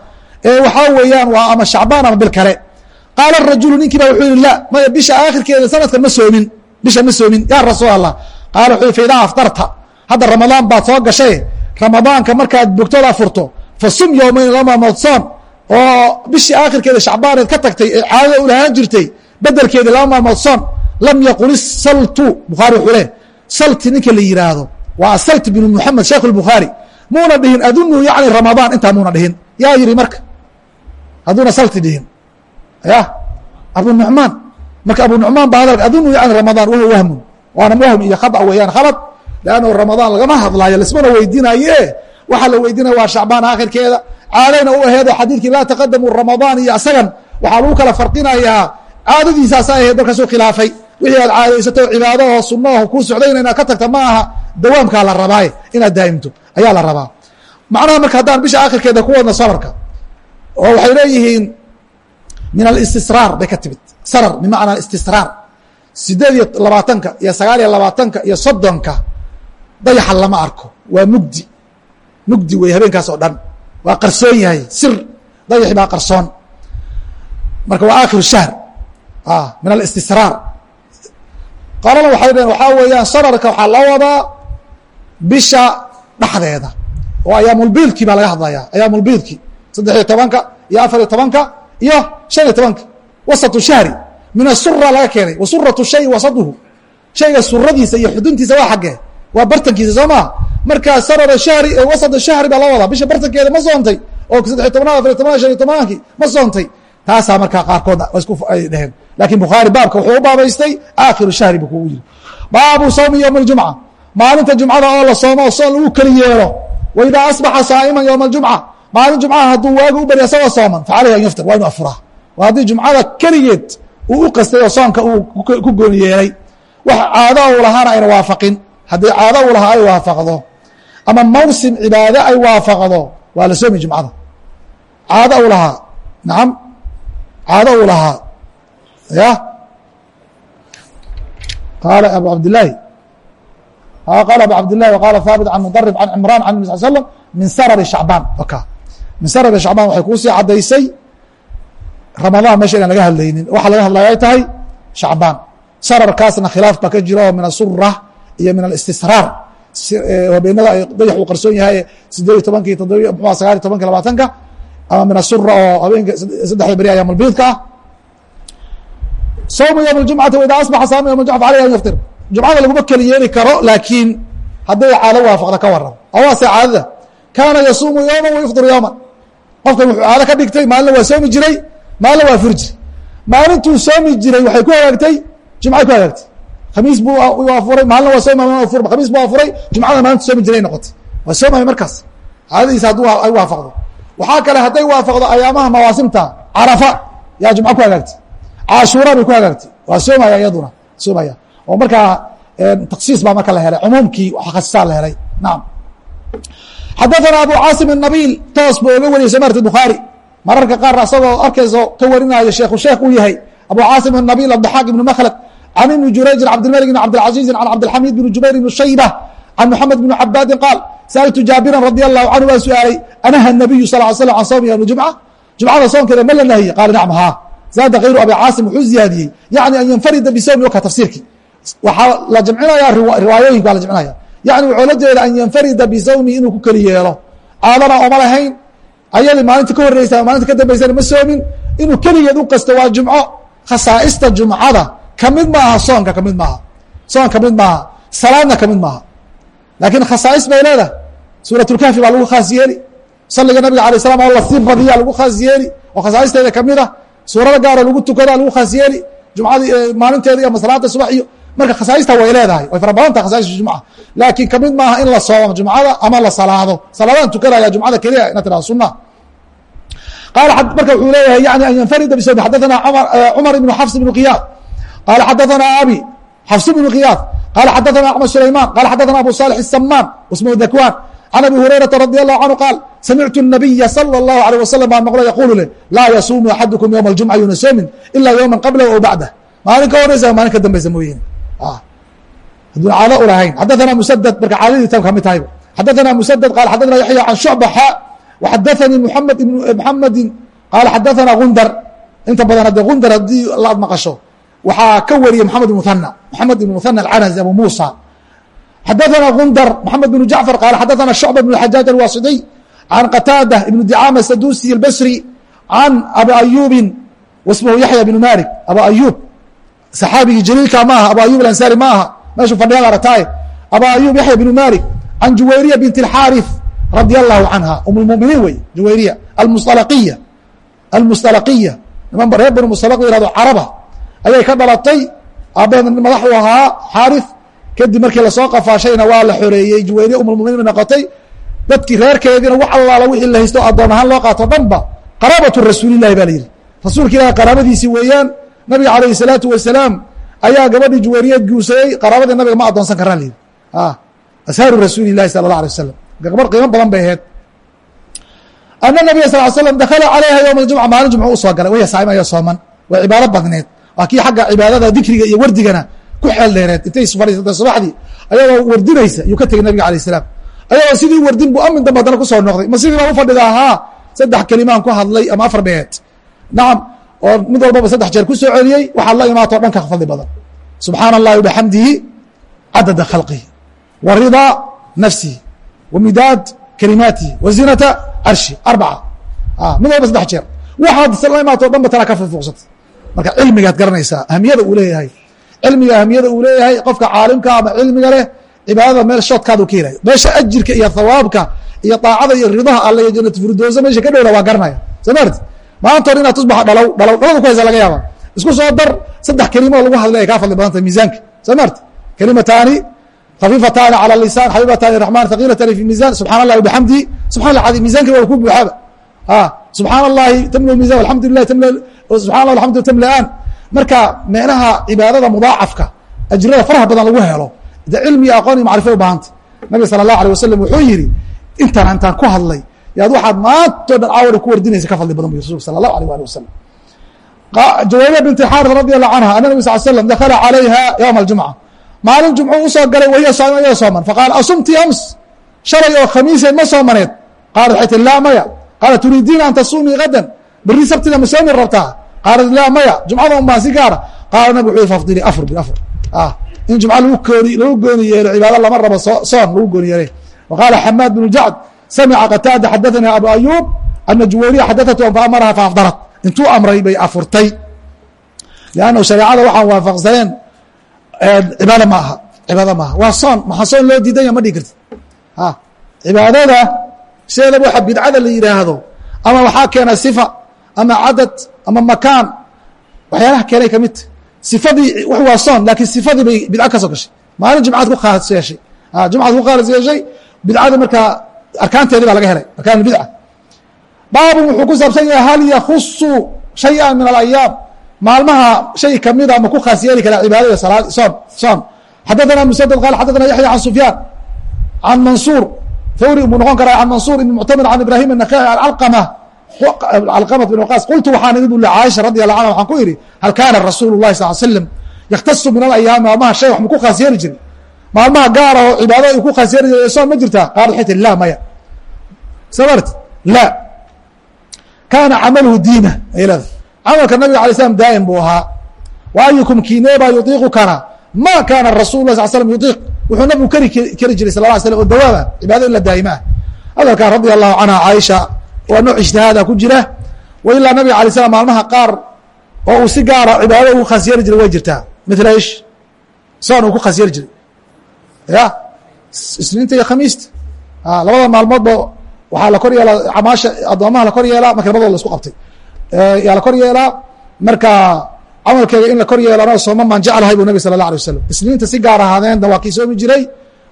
[SPEAKER 1] Ee waxaa weeyaan waa ama shacbaan ama bil kale. Qaala rajulu ninkii ba wuxuu yihi la maya bisha aakhirkeeda sanadkan ma soomin bisha ma soomin ya rasuul allah qaala wuxuu yihi faidaa aftarta hadda ramadaan baad soo gashay ramadaanka markaad bogtooda furto fa yowmayn laba maalmood soon oo bishii aakhirkeeda shacbaaneed ka tagtay ee caadada u lahaan jirtay bedelkeedii laba maalmood soon lam yaqul isaltu bukhaari wuxuu leh salti ninka la yihaahdo waa asalt binu muxamed sheekh اlbukhaari muuna dhihin adunu yacni ramadaan intaa muuna dhihin. Yaa yihi marka hadduuna salti dhihin. Ya abu nucmaan marka abu nucmaan ba hadalka adunu yani ramadaan wahuwa wahmun. Waana wahm iyo khada weeyaan khalad. Lannahu ramadaan lagama hadlaayo lasmana weydiinaye waxaa la weydiinaya waa shacbaan aakhirkeeda. Caadayna u aheedo xadiidkii laa taqadamu ramadaan iyo asagan. Waxaa lagu kala farqinayaa caadadiisaasa aheed markaasuu khilaafay. Wixii aad caadaysato cibaadaho sunaho kuu socdayna inaad ka tagta ma aha. Dawaamkaa la rabaaye inaad daa'imto. Ayaa la rabaa. Macnaha marka haddaan bisha aakhirkeeda ku wadno sabarka oo waxay leeyihiin min alistisraar bay ka timid sarar bimacnaa istisraar sideed iyo labaatanka iyo sagaal iyo labaatanka iyo soddonka dayaxa lama arko. Waa mugdi. Mugdi wey habeenkaas oo dhan. Waa qarsoon yahay. Sir. Dayaxi baa qarsoon. Marka waa aakhiru shahr. Min alistisraar qolana waxay dhaheen waxaa weeyaan sararka waxaa loo wadaa bisha dhexdeeda. Oo ayaamulbiidkii baa laga hadlaya ayaamulbiidki saddex iyo tobanka iyo afar iyo tobanka iyo shan iyo tobanka wasatu shahri. Min asura laga keenay. Wa suratu shay wasaduhu. Shayga suradiisa iyo xuduntiisa waa xaggee. Waa bartankiisa soo maa marka sarara shahri wasat shahri baa loo wadaa. Bisha bartankeeda ma soontay. Oo saddexiy tobnaad afariy tobnaad shan iyo tobnaankii ma soontay. Taasaa markaa qaarkood ay dheheen laakiin bukhaari baabka wuxuu u baabaystay aakhiru shahri buu kugu yiri. Baabu sawmi yowma اljumca maalinta jumcada oo la soomo soon lagu keli yeelo. Wa idaa asbaxa saa'iman yowma اljumca maalin jumcaha hadduu waagu u barya asagoo sooman facaleyh an yaftir waa inu afuraa haddii jumcada keligeed uu u qastay oo soonka uu ku gooni yeelay wax caado u lahaana ayna waafaqin. Haddii caado u lahaa ay waafaqdo ama mawsim cibaado ay waafaqdo waa la soomi jumcada. Caado u lahaa nacam caado u lahaa ya? Qaala abu cabdilaahi qaala abu cabdillahi waqaala haabit can mudarib can cimraan can nabi sal slam min sarari shacbaan. Min sarari shacbaan waxay kuusii caddaysay ramadaan meesha inaan laga hadlaynin. Waxa laga hadlaya ay tahay shacbaan. Sararkaasna khilaaf baa ka jira oo min asura iyo min alistisraar habeenada ay dayax uu qarsoon yahay sideed iyo tobankii toddobi mxua sagaal iyo tobanki labaatanka ama min asura oo habeenka saddexda beri ayaamulbiidka ah. Sawmu yowm اljumcati wa idaa asbaxa saama yowm jumca aleyh an yaftir jumcada laguma keli yeeli karo laakiin hadday caado waafaqda ka waran oo waase caadada? Kaana yasuumu yowma wayufdir yowma qofkan wuxuu caado ka dhigtay maalina waa soomi jiray maalin waa furji maalintuu soomi jiray waxay ku hagaagtay jumcay ku hagaagtay khamiis buu afuray maalina waa sooma khamiis buu afuray jumcada maalintu soomi jiray noqotay. Waa soomay markaas. Caadadiisa hadduu ay waafaqdo. Waxaa kale hadday waafaqdo ayaamaha mawaasimta carafa. Yaa jumco ku hagaagtay cashuura bay ku hagaagtay waa soomaya iyaduna soomaya. Oo markaa taksiis baa marka la helay cumuumkii khasisaa la helay. Naam. Xadaana abu caasim الnabil toos buu oga wariyey soo mararka qaar asagoo arkayso ka warinaayo sheekhu sheekh uu yahay abu caasim الnabiil abdxaaq ibn makhlad can ibni jurayjin cabdilmalik bn cabdilcaziizin can cabdilxamiid bn jubayr bn shayba can moxamed bn cabaadin qaal sa'altu jaabiran radi allahu canhu baan su'aalay anaha nabiyu sal ly slam can sawmi yowmi jumca jumcada soonkeeda ma la nahiye qaala nacam haa zaada kayru abi caasim wuxuu ziyaadiyey yacni an yanfarida bisawmi waka tafsiirkii waxaa la jamcinaya riwaayooyinka waa la jamcinaya yani wuxuu la jeeda an yanfarida bisawmi inuu ku keli yeelo. Caadana ooma lahayn ayadii maalinta ka horeysa maalinta ka dambeysana ma soomin? Inuu keligeed u qasto waa jumco. Khasaa'ista jumcada ka mid maaha soonka ka mid maaha. Soon ka mid maaha. Salaadna ka mid maaha. Laakiin khasaa'is bay leedahay. Suuratulkahfi baa lagu khaas yeeli. Salliga nabiga alay slam oo la sii badiya lagu khaas yeeli. Oo khasaa'isteeda ka mid ah. Suurada gaara lagu tukada lagu khaas yeeli. Jumcadii maalinteeda iyo masalaada subax iyo marka khasaaista way leedahay way fara badan tahay jumca laakiin ka mid maaha in la soomo jumcada ama la salaado. Salaadaan tukanaya jumcada keliya ina tiraha sunna qaala marka wuxuu leeyahay yani an yanfarida bisabi xadathana eh, cumar ibnu xafs ibnu qiyaad. Qaala xadathana abi xafs ibnu qiyaad. Qaala xadathana axmed sulayman. Qaala xadathana abu salix isamaan ismu dakwan can abi hurayraa radi allahu canhu qaal samictu nabiya sala اllahu alيh wasalam baa maqlo yaquulu leh laa yasuumu axadukum yowma aljumca yuna soomin ila yowma qablah o bacdah maalin ka horeysa maalin ka hadduna caado u lahayn xadathana musadad marka caadadii tan kamid tahayba xadathana musadad qaala xadathana yaxya can shucba xa waxadathanii muxamed ibn muxamedin qaala xadathana gundar inta badan haddee gundar haddii laad maqasho waxaa ka wariyey moxamed ibn muhana moxamed ibn muhana alcanazi abu muusa xadaثna gundar mxamed بن jacfar qaal xadaثna shucba بن xajaaج alwaasidiy can qataada ibn dicaama sadusi اlbasri can abi ayubi wasmhu yaxya bn malik aba ayub saxaabigii jaliilka ma aha abu ayub alansari ma aha meeshuu fadhiyaad aragtaaye yaxya bnu malik can juwayriya bint اxaarif radia allahu canha um wey juwayriya almusalaqiya almusalaqiya niman reer banu musalaq la yhahdo caraba. Ayay ka dhalatay aabbaheed madaxuu ahaa xaarif kadib markii la soo qafaashayna waa la xoreeyey juwayriya umulmuminiin bay noqotay. Dadkii reerkeediina wax allaala wixii la haysto addoon ahaan loo qaato dhan ba qaraabatu rasuulilahi ba la yidhi. Rasuulka ilahi qaraabadiisii weeyaan nabiga calayhi salaatu wasalaam ayaa gabadhii juwayriyeed guursaday qaraabadii nabiga ma addoonsan karaa la yidhi ashaaru rasuuli llahi sala allah alay wasalam gabar qiimo badan bay ahayd. Ana nabiya sal slam dakhala calayha yowma aljumca maalin jumcu u soo galay. Waya saa'im ayaa sooman way cibaado badneed. Waa kii xagga cibaadada dikriga iyo wardigana ku xeel dheereed. Intay fadhiisatay subaxdii ayagoo wardinaysa yuu ka tegey nabiga alayh salaam. Ayagoo sidii wardin bu amin dambe haddana ku soo noqday. Ma sidii baa u fadhidaa? Haa saddex kelimaan ku hadlay ama afar beed nacam oo mid walbaba saddex jeer ku celiyey waxaad la imaatoo dhan fadli badan. Subxaana allahi bxamdihi cadada khalqihi wa ridaa nafsihi wa midaad kalimaatihi wa zinata carshi arbaca. Mid walba saddex jeer. Waxaad la imaatoo dhan ba ka fuuqsatay marka cilmigaad garanaysaa ahamiyada uu leeyahay. Cilmiga ahamiyada uu leeyahay qofka caalimka ama cilmiga leh cibaadada meel shoodkaadu ka helayo meesha ajirka iyo thawaabka iyo daacada iyo ridaha alle iyo janat firdowsa meesha ka dhowna waa garanaya. Soo maarti maanta hor inaad tusbaxa dhalow dhalow dhalada ku haysa laga yaaba isku soo dar saddex kelimo lagu hadlay ay kaa fadli badantay miisaanka. Soo maarti kelimataani khafiifataani cala lisaan xabibataani raxmaan thaqiilatani fi miizan subxana allahi bixamdihi subxana allah cadiim miisankii waa ku buuxaaba. Subxaana allahi tamla miizan alxamdulilah tamla subxana allah alxamdu tamlaan marka meelaha cibaadada mudaacafka ajrada faraha badan lagu helo de cilmi iyo aqoon iyo macrifo u baahanta nabiga sala allah alay wasalam wuxuu yidhi intaan intaan ku hadlay yaad waxaad maantoo dhan caawari ku wardinaysa ka fadli badan bu rasulka sala allahu alيh ali wasalam jawayriya binti xaaris radi allahu canha ana nabi sal slam dakala calayha yowma aljumca maalin jumcu u soo galay wahiya saama iyadoo sooman faqaala asumti ams? Shalay oo khamiiseed ma soomaneed qaalat waxay tii laa maya. Qaala turiidiina an tasumii gadan? Berri sabtina ma soomi rabtaa? Qaalat laa maya. Jumcada un baan si gaara. Qaala nabig wuxuu fafdili afur bil afur. In jumca lagu kooni lagu gooni yeelo cibaado lama rabo soon lagu gooni yeelay. Wa qaala xamaad bnu jacd samica qataada xadaثani abu ayuub ana juwayriya xadaثatu faamaraha faafdarat intuu amray bay afurtay lannahu shareecada waxaan waafaqsaneen cibaado ma aha cibaado maaha waa soon maxaa soon loo diidanya ma dhigi karti cibaadada sideedaba waxa bidcada la yidhaahdo ama waxaa keena sifa ama cadad ama makaan waxyaalaha keenay ka mid ta sifadii waa soon laakiin sifadii bay bidca ka soo gashay maalin jumcaad ku khaas yeeshay jumcaad ku khaalis yeeshay bidcadii markaa arkaanteedi baa laga helay arkaan bidca. Baabun wuxuu ku saabsan yahay hal yakusu shaya min alayaam maalmaha shay kamida ah ma ku khaas yeeli karaa cibaadada salaad soom soom. Xadathana musadad qaal xadathana yaxya can sufyaan can mansuur. Thawri buu noqon karaa can mansuur ibn muctamir can ibrahim anakaaci can calqama calqamat bin qultu waxaan idin buli caaisha radi allahu canha waxaan ku idhi hal kaana rasuulu llahi sal slam yakhtasu min alayaam maalmaha shay wax ma ku khaas yeeli jiray maalmaha gaara oo cibaadada ay ku khaas yeeli jiray soon ma jirtaa qaala waxay tihi maya samart la kaana camaluhu diina ay leedahay camalka nabiga alay slam daa'im buu ahaa wa ayukum kiineebaa yudiiqu kana ma kaana rasul lah slam yudiiq wuxuu nabigu keri keri jiray sal ly slam oo dawaaba cibaado in la ah hadalkaa radia allahu canha caaisha waa nooc ijtihaada ku jira wa ilaa alay slam maalmaha qaar oo uu si gaara cibaadada ugu khaas yeeli jiray way jirtaa mila ish soon uu ku khaas yeeli jiray ya isniinta iyo khamiista labada maalmoodba waxaa la kor yeelaa camaasha addoomaha la kor yeelaa marka labadooda la isku qabtay yaa la kor yeelaa marka camalkeega in la kor yeelo anoo sooman baan jeclahay bu nabig sala allah alay wasalam isniinta si gaar ahaadeenna waa kii soomi jiray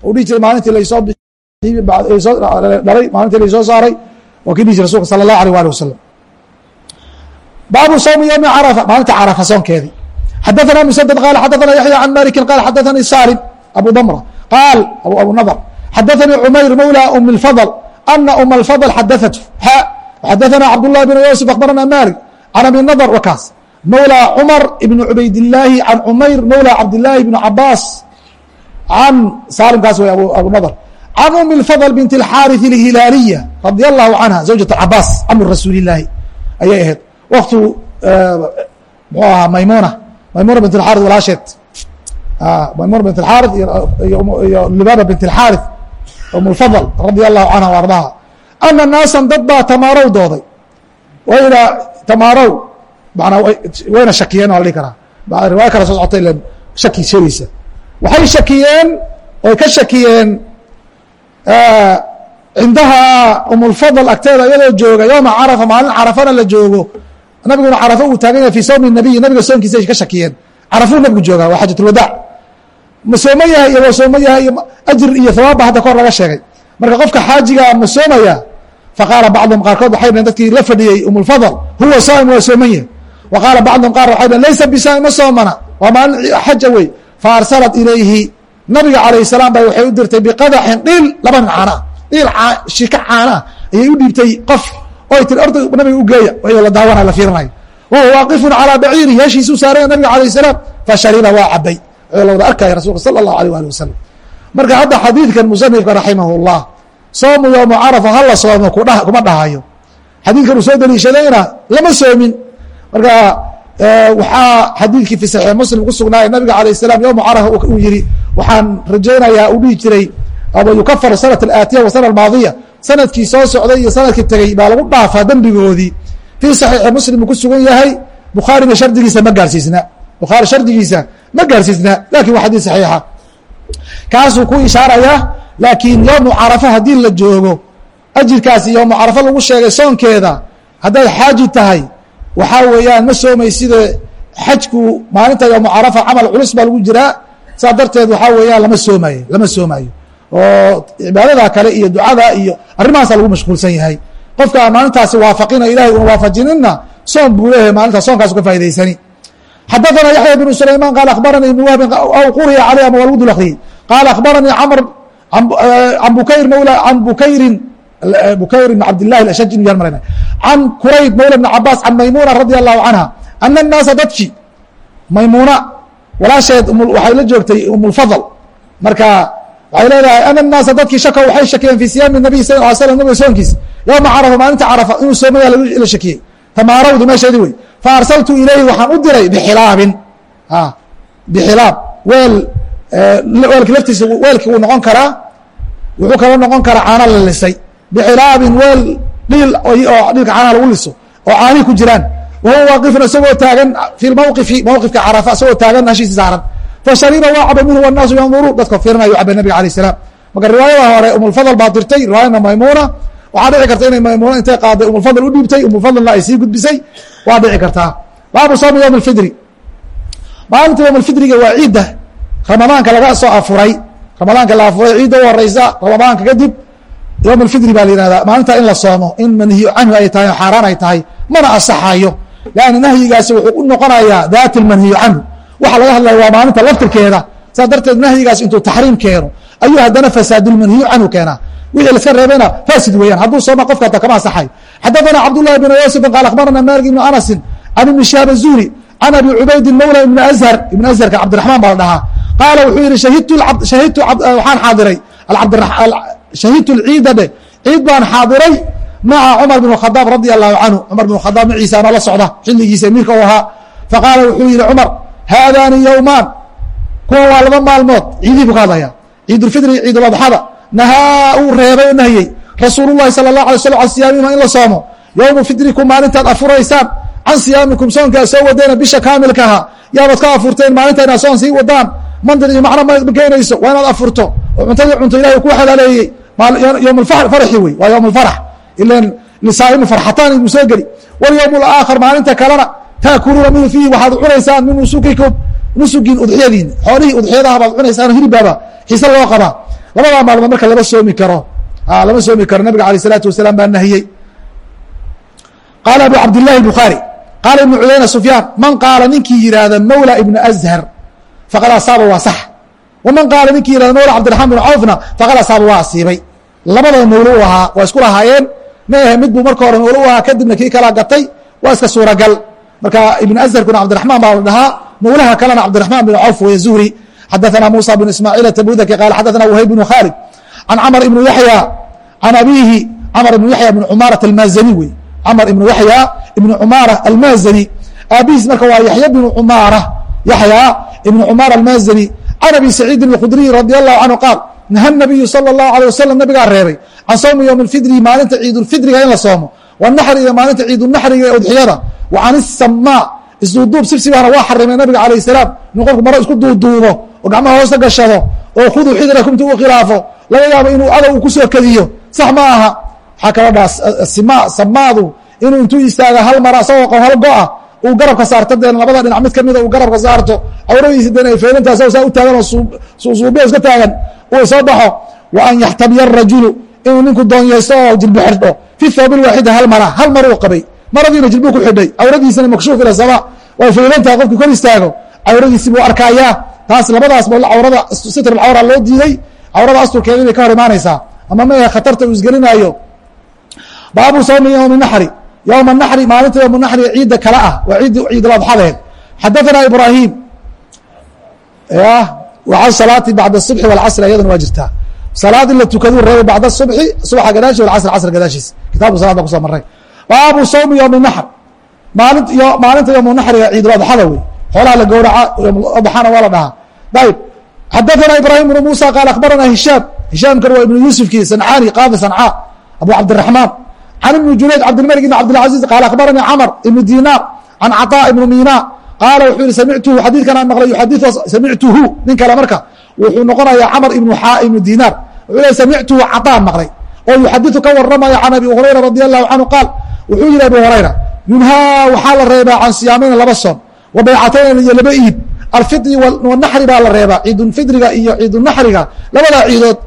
[SPEAKER 1] uu dhihi jiray maalintii laysoo soo dhalay maalintii laysoo saaray waa kii dhihi jiray rasulka sala allah alيh wali wasalam baabu sawmi yowmi carafa maalinta carafa soonkeedii xadaثana msdد qal xadaثana yaحya can maliki qal xadaثanii salim abu dmra qaal abu nadr xadaثanii cmayr mawlى um الfضل ana um الfضل xadaثatu xa xadaثana cabdالlah بn yusuf akhbarana malik can abi nadr wakaas mawlى cmar ibn cubaydالlaahi can cumayr mawlى cabdالlaahi bn cabaas can salimkaas way abu nadr can um الfضل bint الxاriث الhilaaliya radي الlahu canha zawjaة cabaas camr rasuuli الlaahi ayay ahayd waktu mxuu ahaa maymuna maymuna bint اxarث walaasheed maymuna bint اxarث iyo lubaba bint اxarث um lfadl radi allahu canha o ardaha ana naasan dad baa tamaarow dooday. Wayna tamaarow manaa wayna shakiyeen waa la dhihi karaa. Riwaaya kale soo socota ilan shaki sheegaysa. Waxay shakiyeen oy ka shakiyeen cindaha umulfadl agteeda iyadoo jooga yowma carafa maalin carafana la joogo. Nabiguna carafa uu taagan yahay fi sowmi nabiy nabiga soonkiisa ay ka shakiyeen. Carafuu nabigu joogaa waa xaajatulwadaac ma soomo yahay iyo waa soomo yahay iyo ajir iyo hawaabba hadda kahor laga sheegay. Marka qofka xaajigaa ma soomaya faqaala bacduhum qaarkood waxay dhaheen dadkii la fadhiyey umulfadl huwa saa'im waa sooman yahay. Wa qaala bacduhum qaar waxay dhaheen laysa bisaa'im ma soomana. Waa maalin xaja wey. Fa arsalat ilayhi nabiga calayh salaam ba waxay u dirtay biqadaxin dhiil laba nin caana. Dhiil shika caana ayay u dhiibtay qof oy tiri orda nabiga u geeya iyadoo la daawanay la fiirinayo. Wahuwa waaqifun calaa baciirihi heshiisuu saaraya nabiga alayh salaam fashariba waa cabay la wada arkaya rasulka sala allahu alيh ali wasalam marka hadda xadiidkan musanifka raximah اllah soomu yowma carafa hala soomo kuma dhahayo. Xadiidkan uu soo deliishadayna lama soomin. Marka waxaa xadiidkii fi saxiix muslim ku sugnaaya nabiga alayh salaam yowma carafa uu yihi waxaan rajaynayaa uu dhihi jiray yukafar sanat aatiya wa sana maadiya sannadkii soo socday iyo sannadkii tegey baa lagu dhaafaa dembigoodii fii saxiixi muslim uu ku sugan yahay bukhaarina shardigiisa ma gaarsiisna bukhaari shardigiisa ma gaarsiisna laakiin waa xadiis saxiixa. Kaasuu ku ishaarayaa laakiin yowmu carafa haddii la joogo ajirkaasi yowmu carafa lagu sheegay soonkeeda haddaad xaaji tahay waxaa weeyaan ma soomay sida xajku maalinta yowmu carafa camal culus baa lagu jiraa saa darteed waxaa weeyaan lama soomayo lama soomaayo. Oo cibaadada kale iyo ducada iyo arrimahaasa lagu mashquulsan yahay. Qofka maalintaasi waafaqina ilahay una waafajinina soon buu leeyahay maalintaas soonkaas ka faa'idaysani xadaثna yaحya بن سlayman qal akhbaranii ibn wahbin aw quriya calيh ama waa lagu dul akriyey qaala akhbaranii cmr an bukayr mawla an bukayrin bukayr bn cabdillahi ashaj inu yaan marayna can kurayb mawla bn cabaas can maymuna radi allahu canha ana الnaasa dadki maymuuna walaasheed waxay la joogtay umulfadl marka waxay leedahay ana الnaasa dadkii shaka waxay shakiyeen fi siyaami nabiy sal ly slam nabiga soonkiisa yowma carafa maalinta carafa inuu soomaya la shakiyey tamaarawdi meesheedii wey faarsaltu ilayhi waxaan u diray bixilaabin bixilaab weel weelki laftiisa weelkii wuu noqon karaa wuxuu kaloo noqon karaa caano la lisay bixilaabin weel dhiil oo dhiilka caanaha lagu liso oo caanihi ku jiraan wahuwa waaqifun isagoo taagan fi mawqifi mawqifka carafa isagoo taagan hashiisi saaran fashariba waa cabay minhu wannaasu yanduruun dadka fiirinayo cabay nabiga alayh salaam marka riwaayada hore umulfadl baa dirtay riwaayadna maymuuna waxaa dhici karta inay maymuuna intay qaaday umulfadl u dhiibtay umulfadlna ay sii gudbisay waa dhici kartaa baabu soomi yowm alfidri maalinta yowm alfidriga waa ciidda. Ramadaanka laga soo afuray. Ramadaanka la afuray ciidda u horeysa ramadaanka kadib yowm alfidri baa la yihahdaa maalintaa in la soomo in manhiyu canhu ay tahay oo xaaraan ay tahay mana asaxayo lanna nahyigaasi wuxuu u noqonayaa daati lmanhiyu canhu. Waxa laga hadlaya waa maalinta laftirkeeda. Saas darteed nahyigaas intuu taxriim keeno ayuu haddana fasaadulmanhiyu canhu keenaa wixii laska reebena fasid weeyaan hadduu sooma qofka hata kama asaxayo xadaثna cabdالlahi بn yusufin qaal akhbarana malik ibn anasin can ibni shihaab الzuri can abi cubaydin mawla ibn azhar ibn azharka cabdiraxmaan baa la dhahaa qaala wuxuu yihi shahidtu shahidtu waxaan xaadiray shahidtu lciida dhe ciid baan xaadiray maca cumar bn khadaab radi allahu canhu cumar bn khadaab maciisa anoo la socda xilligiisa emiirka u ahaa faqaala wuxuu yihi cumar haadani yowmaan kuwan waa laba maalmood ciidii buu ka hadlaya ciid ulfidri ciid uladxada nahaa uu reebay oo nahyey rasuululahi sala allah alay slam can siyaamihima in la soomo? Yowmu fidrikum maalintaad afuraysaan? Can siyaamikum soonkaa soo wadayna bisha kaamilkaha yaabaad ka afurteen maalinta inaad soon sii wadaan? Mandir iyo macno ma keenayso waa inaad afurto. Oo cuntadii cunto ilahi ku halaaleeyey. Yowm farxi wey waa yowm alfarax ilan lisaa'imu farxataan buu soo geli. Walyowm alaakhar maalinta kalena taakuluuna minhu fiihi waxaad cunaysaan min nusukikum nusugiin udxiyadiina xoolihii udxiyadaha baad cunaysaanoo hilibaaba xiise loo qabaa labadaa maalmood marka lama soomi karo. Ah, lama soomi karo nabiga alay الsalaatu wasalaam baa nahiyey. Qaala abu cabdillahi buhaari qaala ibnu cuyayna sufyaan man qaala ninkii yidhaahda mawla ibnu azhar faqad asaaba waa sax waman qaala ninkii yihahda mawla cabdiraxmaan bin cawfna faqad asaaba waa asiibay. Labadaba mawlo u ahaa waa isku lahaayeen. Ma ahe mid marka hore mawlo u ahaa kadibna kii kala gatay waa iska suuragal. Marka ibnu azharkuna cabdiraxmaan baa la dhahaa mawlaha kalena cabdiraxmaan bin cawf weeye zuhri xadaثna musa bn ismaaciil tabudaki qaala xadaثna whayb bnu khaalid can camr ibnu yaxya can abihi camr ibnu yaxya ibn cumaarat almaazani wey camr ibnu yaxya ibnu cumaara almaazani aabihiis marka waa yaxya bnu cumaara yaxya ibnu cumaara almaazani can abi saciidin اkhudriy radi allahu canhu qaal naha nabiyu salى اllahu alيه wasalam nabigaa reebay can sawmi ywm اfidri maalinta ciidulfidriga in la soomo wanaxri iyo maalinta ciidunaxriga ee udxiyada wa can isamaa isduuduub sibsibahna waa xarimay nabiga alayh salaam inuu qofku maro isku duuduubo oo gacmaha hoosta gashado oo khuduu xidrakum intu u khilaafo laga yaabo inuu adow ku soo kediyo sax ma aha. Waxaa kaloo dhaa sima samaadu inuu intuu istaaga hal mara asagoo hal go-a uu garabka saarto deen labada dhinac mid kamida uu garabka saarto. Cawradiisa deen ay feelintaas saa u taagan oo suusuubiya iska taagan uu soo baxo. Wa an yaxtabiya arajulu inuu ninku doonyeysto oo jilbo xidho fi thawbil waaxida hal mara hal mar uu qabay. Maradiina jilbuu ku xidhay. Cawradiisana makshuuf ila sama way faylantaha qofku kor istaago. Cawradiisi buu arkayaa taas labadaas ba awrada sitrul cawra loo diiday cawrada asturkeeda inay ka hor imaanaysaa ama maahe khatarta uu isgelinaayo. Baabu sawmi yowmi naxri yowma naxri maalinta yowma naxri ciidda kale ah. Waa ciid ciidladxadeed xadaanaa ibraahim. An salaati bacda subxi walcasr iyadana waa jirtaa. Salaadii la tukaduu reebay bacda subxi subaxa gadaashi walcasr casr gadaashiis. Kitaabka salaad baa ku soo marray. Baabu sawmi yowmi naxr maalinta yowmu naxriga ciidul adxada wey xoolaha la gowraca ah, daxana eh, waa la dhahaa ayb xadaana ibrahim bnu musa qaal akhbarana hishaam hishaamkana waa ibnu yuusufkii sancani qaadi sancaa abu cabdiraxmaan can ibni junayd cabdilmalik ibn cabdilcaziiz qaal akhbaranii camr ibnu dinaar can caطaa ibnu mina. Qaala wuxuu yihi samictuhu xadiidkan aan maqlay yuxadiu samictuhu nin kale marka. Wuxuu noqonayaa camr ibnu xa ibnu dinaar wuxuu leey samictuhu caطaan maqlay. Oo yuxadiu ka waramaya can abi hurayra radi allahu canhu qaal. Wuxuu yihi abu hurayra yunhaa waxaa la reebaa can siyaameyna laba soon wa baycatayn iyo laba iib alfiri wanaxri baa la reebaa. Ciidulfidriga iyo ciidunaxriga labadaa ciidood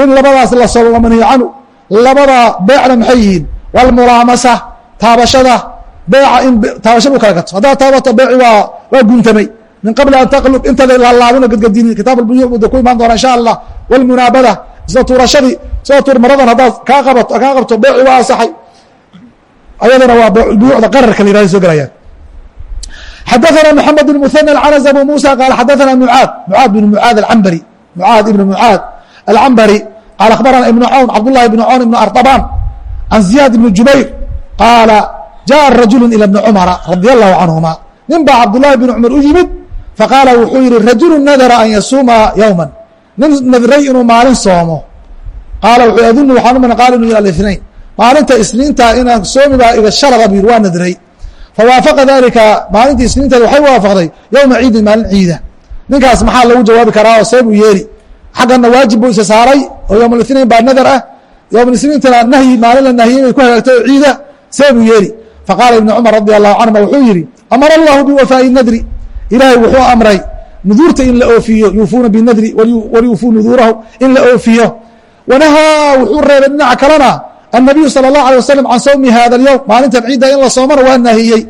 [SPEAKER 1] in labadaas la soomo la manhiyo canhu labada beecna maxay yihiin? Walmulaamasa taabashada. Beeca in taabashada u kala gato. Haddaad taabato beeci waa waa guntamay min qabli an taqlub intada laalaabin oo gadgadinin kitaab buda ku imaan doona insha allah walmunaabada isla tuurashadii isla tuur maradan haddaad kaa qabato kaa qabto beeci waa asaxay ayadana waa buyuucda qararka la yirahda soo gelayaan xadaثna mحamed بن مثنى الcنز abu muسى qال xadaثna mعاad mعاad بن mعاad العنbri mعاad iبn mعاad العنbri qال aخbarana iبن cwn cabdاللahi بن cwn iبن arطباn عan زiyاad بن jubayr qaala jaءa rajulu ilى بن cmra radي الlahu canهuma nin baa cabdالlahi بن cmar u yimid faqaala wuxuu yihi rajulu nadra an yasuuma yowma nin nadray inuu maalin soomo qaala wuxuu adunu waxaan u qaal inu ilى اثnain maalinta isniinta inaan soomi baa iga shalada bu yiri waa nadray fawaafaqa dalika maalintii isniinteed waxay waafaqday yowma ciidin maalin ciida ninkaas maxaa lagu jawaabi karaa oo see buu yeeli. xaggana waajib buu isa saaray oo yowm اثnain baa nadar ah. yowm isniintana nahyi maalin la nahiyey bay ku hagaagtay oo ciida see buu yeeli. faqaala ibn cumar radi allahu canhuma wuxuu yihi amara allahu biwafaa'i nadri ilaahay wuxuu amray nuduurta in la oofiyo yuufuuna binadri walyuufuu nuduurahu in la oofiyo wanahaa wuxuu reebay dhinaca kalena النabiyu salى الlaه alيه waslm can sawmi hada اlyowm maalintan ciidda in la soomana waa naahiyey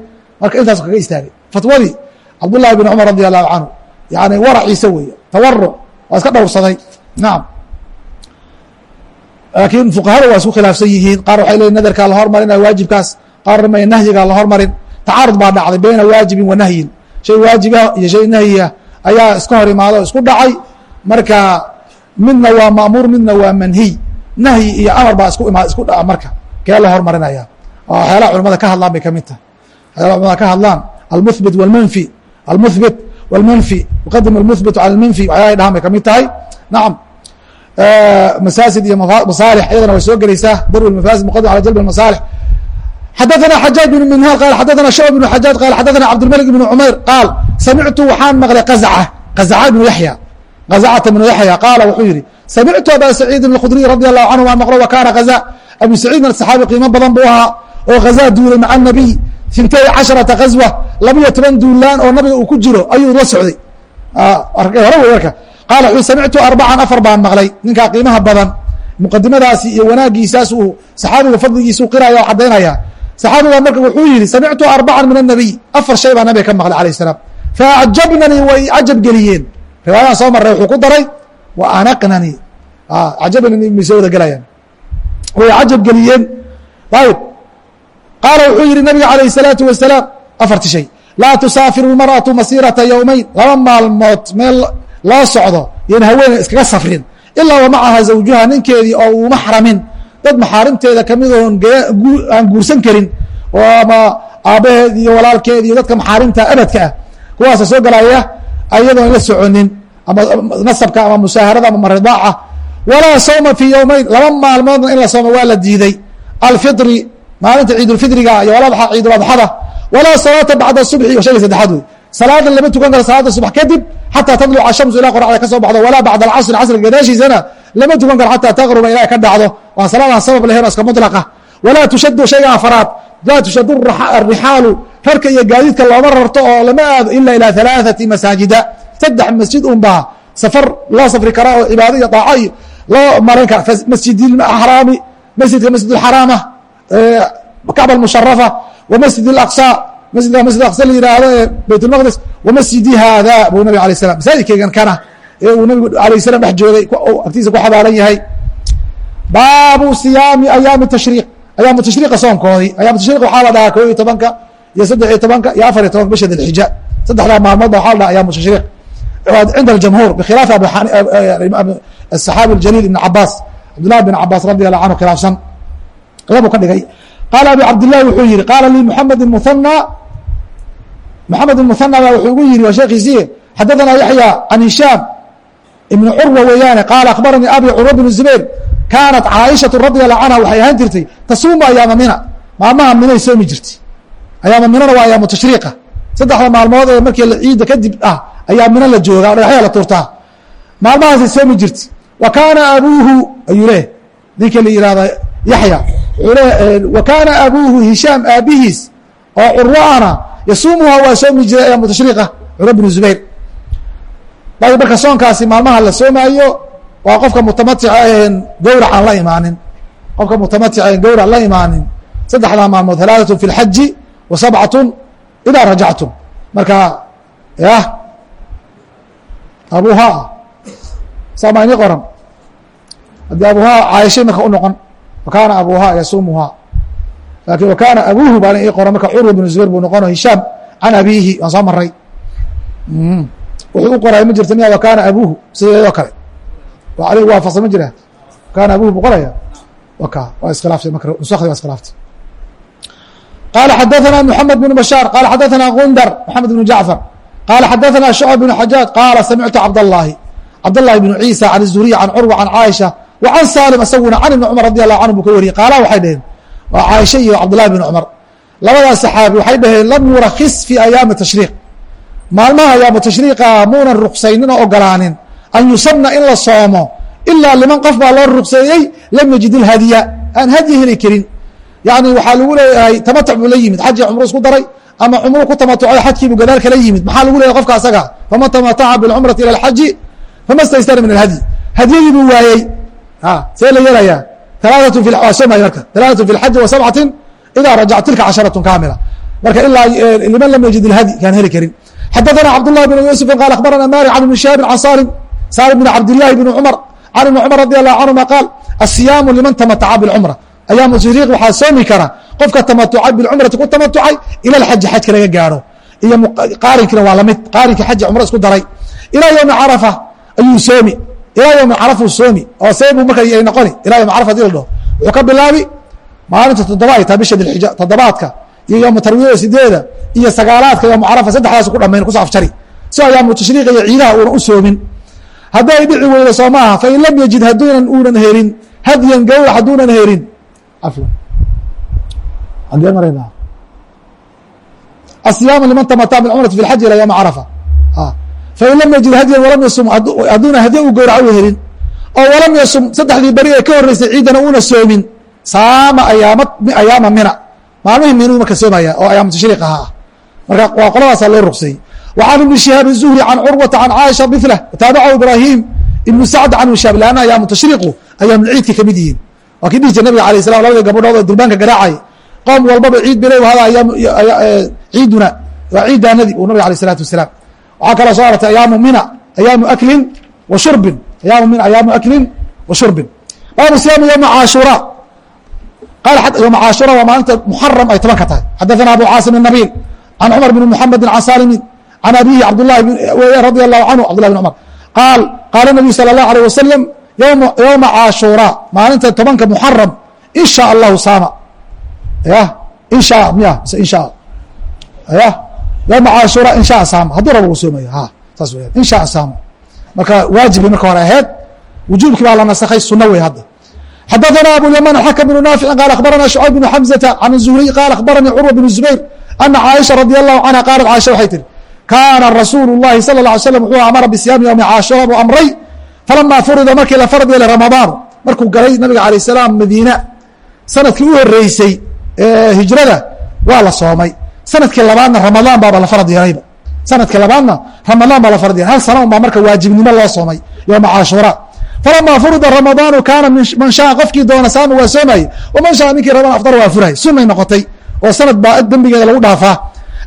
[SPEAKER 1] marka intaasu kaga istaagay fatwadii cabdالlahi بn cmar radi allahu canhu yani waraciisa weeye tawaruc waa iska dhowrsaday naam laakiin fuqahada waa isku khilaafsan yihiin qaar waxay leeyiin nadarkaa la hormarinaya waajibkaas qaarna may nahyigaa la hormarin tacaarud baa dhacday bayna waajibin wa nahyin shay waajibah iyo shay nahyiah ayaa iska hor imaado o isku dhacay marka midna waa ma'muur midna waa manhiy nahyi iyo amar baa isku isku dhaca marka. Kee la hormarinaya waxyaalaha culamada ka hadlaan bay ka tahay. Waxyaalaha culamada ka hadlaan almuhbit walmanfi. Almuhbit walmanfi yuqadim almuhbit cala almanfi waxyalahay dhahaan bay ka tahay. Nacam masaasid iyo masaalix iyadana way soo gelaysaa. Darwi mafaasid muqadim ala jalb masaalix xadana xajaaj bn minhaal qaal xadana shucb bn xajaaj qaal xadana cabdilmalik bn cumayr qaal samictu waxaan maqlay qazaca qazaca ibnu yaxya qaزcata بnu yaحya qaala wuxuu yihi samictu aba saciidin اkhdriy radi allahu canhu waan maqlo wa kaana haza abu saciidna saxaabi qiimo badan buu ahaa oo hazaa duulay maca الnabiy intay caشharaةa غazwa labiyo toban duulaan oo nabiga uu ku jiro ayuu la socday hore wey marka qaala wuxuu samictu arbacan afar baan maqlay ninkaa qiimaha badan muqadimadaasi iyo wanaagiisaas uu saxaabiga fadligiisuu qiraya o cadaynaya saxaabiga marka wuxuu yihi samictu arbacan min الnabiy afar shay baa nabiga ka maqlay alayه الsalaam faacjabnanii way cajab geliyeen riwaayadan soo maray wuxuu ku daray wa anaqnanii cajabnanii may soo wada gelayaan way cajab geliyeen ayb qaala wuxuu yihi nabiga alayه الsalaatu wasalaam afarti shay laa tusaafiru اlmarأaةu masirata yowmeyn laba maalmood meel loo socdo yan haweeney iskaga safrin ilaa wa macaha zawjuha ninkeedii oo uuma xramin dad maxaarimteeda kamid oon aan guursan karin oo ama aabbaheed iyo walaalkeed iyo dadka maxaarimta abadka ah kuwaasa soo galaya ayadoon la soconin ama nasabka ama musaaharada ama maridaaca walaa sawma fii yowmeyn laba maalmoodna in la sooma waa la diiday. Alfiri maalinta ciidulfidriga iyo waladaxa ciiduladxada walaa salaata bacda subxi o shayga saddexaad wey salaadan lama tukan karo salaada subax kadib xataa tadluca shamsu ilaa qoraxda ka soo baxdo walaa bacda alcasri casriga gadaashiisana lama tukan karo xataa taqruba ilaa ka dhacdo. Waa salaadaan sabab lahayn oo iska mudlaqa. Walaa tushadu shayga afaraad laa tushadu arixaalu rarka iyo gaadiidka looma rarto oo lama aado ila ilaa halaaثati masaajida saddex masjid un baa safar loo safri karaa oo cibaado iyo daaco iyo loo maran kara masjid araami masjidka masjid اxaraama kacba musharafa wa masjid اaqصى masjidka masjid aqsa la yihahdo ee bayt اlmaqdis wamasjidi haada buu nabig alay slam masaajidkeygan kana ee uu nabigu alayh salam dhex joogay agtiisa ku xabaalan yahay baabu siyaami ayaami tashriiq ayaam tashriiqa soonkoodii ayaam tashriiq waxaa la dhahaa koo tobanka iyo saddex iyo tobanka iyo afar iyo tobanka bisha dilxija saddexdaa maalmood ba la dhaha ayaamu tashriiq. Cinda aljamhuur bikhilaafi asaxaabi aljaliil ibn cabaas cabdullahi bin cabaas radi allahu canhu khilaafsan labu ka dhigay. Qaala abi cabdillahi wuxuu yihi qaala lii muxamed muhanaa muxamed muhanaa baa wuxuu igu yihi waa sheekhiisii xadadanaa yaxya can hishaam ibn curwa weeyaane qaala akhbaranii abi curwa bn zubayr kaanat caaishatu radi allahu canha waxay ahaan jirtay tasuumu ayaama mina maalmaha minay soomi jirtay ayaama minana waa ayaamu tashriiqa saddexda maalmood ee markii ciidda kadib ah ayaa mina la joogaa dhagaxyaa la tuurtaa maalmahaasay soomi jirtay wa kaana abuuhu ayuu leeyahy ninka la yihahda yaxya wuxuu le wa kaana abuuhu hishaam aabihiis oo curwo ana yasuumuha waa soomi jiray ayaamu tashriiqa curwa bnu zubayr bay marka soonkaasi maalmaha la soomaayo waa qofka mutamatica en gawrac aan la imaanin. Qofka mutamatica en gawrac la imaanin. Saddexdaa maalmood halaaثatu fi اlxaji wa sabcatu idaa rajactum. Marka yah abuhaa saama ini qoran? Haddii abuhaa caaishay marka u noqon. Wa abuhaa yasuumuhaa. Laakin wa abuuhu baana ii qoran marka curwa bnu zubayr buu noqono hishaam can abiihi waan soo maray wuxuu u qoray ma jirta miya wa abuuhu sideedoo kale adigu waafaqsan ma jira kaana abuuhu buu qoraya waka waa iskhilaaftay marka nusakdi waa iskhilaaftay qala xadaثna mحamed بن bashاar qala xadaثna gundar mحamed بن jacfar qala xadaثna شhucb بن xajaaج qaala samictu cabdالlahi cabdالlahi بن ciisa can الzuriy can curwa can caaisha wa can salim isaguna can ibni cumar radi allahu canhu buu ka wariyey qaala waxay dhaheen waa caaisha iyo cabdالlahi بn cumar labadaas saxaabi waxay dhaheen lam yurakis fi ayaami tashriiq maalmaha ayaama tashriiqa muunan ruksaynin oo ogolaanin an yusana in la soomo ilaa liman qof baa loo ruqseeyey lam yajid ilhadya aan hadyi heli karin yani waxaa lagu leeyahay tamatuc buu la yimid xajii cumru isku daray ama cumru ku tamatucay xajkiibuu gadaal kala yimid maxaa lagu leeyahy qofka asaga faman tamataca bilcumrati ila alxaji fama staysara min alhadyi hadyadii buu waayey see la yeelayaa waa soomay marka alaaatu fi lxaji wa sabcatin idaa rajac tilka casharatun kaamila marka ilaa liman lam yajid ilhadyi kaan heli karin xadaana cabd llahi yuusufin qaal akhbarana malik can ibni shihaabin can salim salim bn cabdillahi bn cumar can ibni cumar radi allahu canهuma qaal asiyaamu liman tamataca bاlcumra ayaamu tashriiq waxaa soomi kara qofka tamatucay bilcumrati ku tamatucay ila alxaji xajka laga gaaro. Iyo qaarinkina waa la mid qaarinkii xaji cumro isku daray. Ilaa ywmi carafa ayuu soomi ilaa ywmi carafa uu soomi. Oo see buu marka ay noqoni ilaa ywmi carafa haddii la dhaho. Wuxuu ka bilaabi maalinta toddoba ay tahay bisha dilxija toddobaadka iyo yowma tarwiyada sideeda iyo sagaalaadka yowma carafa saddexdaas ku dhamayn kuso afjari si ayaamu tashriiqa iyo ciidaha uuna u soomin hadday dhici weydo soo maaha fain lam yajid hadduunan uunan helin hadyan gawrac hadduunan helin. Asiyaama liman tamata bilcumrati fi lxaji ila yowma carafa fain lam yajid hadyan walam yasum hadduuna hadya u gawrac u helin oo walam yasum saddexdii beri ee ka horreysay ciidana uuna soomin saama ayaama ayaama mina. Maalmihii minuu marka soomaya oo ayaamu tashriiq ahaa. Marka waa qoladaasaa loo ruqseeyey wa can ibni shihaab الzuhri can curwata can caaisha biflah taabacahu ibraahim ibnu sacd can shihaab lanna ayaamu tashriiqu ayaamulciidka kamid yihiin waa kii dhihi jir nabiga alay salam labada gabadhood oo durbaanka garaacay qoom walbaba ciid bile hada ciiduna waa ciiddaanadii uu nabiga alay الsalatu wasalaam waxaa kaloo soo arartay ayaamu mina ayaamu aklin wa shurbin ayaamu mina ayaamu aklin wa shurbin baabu siyaamu yowma caashura yوم cاشhura waa maalinta محaرم ay tobanka tahay xadaثna abu cاaصم النبيل عن cمر بن محمد عن sالم عن أbيه cبداللhi رضي الله عنه cبدالله بن cمر qاaل qاaل النبي صلى الله عليه وسلم يومa cاشhura maalinta tobanka محaرم in shاء الlahu saama y in shاء miya mise in shاء y يومa cاشhura in shاء saama hadduu rabo u soomaya saas weya in shاء saama marka waajibi marka hore aheyd wujuubkii baa la nasakhay suno wey hadda xadaثna abu اليمن xkم بن ناaفع qال aخbarana شhucayb بن حمزة عن الزهري qال aخbaranii curوة بن زبير أنa cاaشha رضي الله عنها qاaلت cاaشha waxay tihi kاna رasuuل اللhi صلى الله علي sلم وxuu amara bصiyaami yومi cاashura buu amray falama furida markii la farad yeelay رamaضاan markuu galay nabiga عalيه السلام madiina sanadkii u horeysay ee hijrada waa la soomay sanadkii labaadna ramaضaan baaba la farad yeelayba sanadkii labaadna ramaضaan baa la farad yeelay hal sana un baa marka waajibnimo loo soomay yومa cاashura falama furida ramadaanu kaana man shaa qofkii doona saama waa soomaye waman shaa ninkii rabana afdar waa furay sunay noqotay oo sanad baa dembigeeda lagu dhaafaa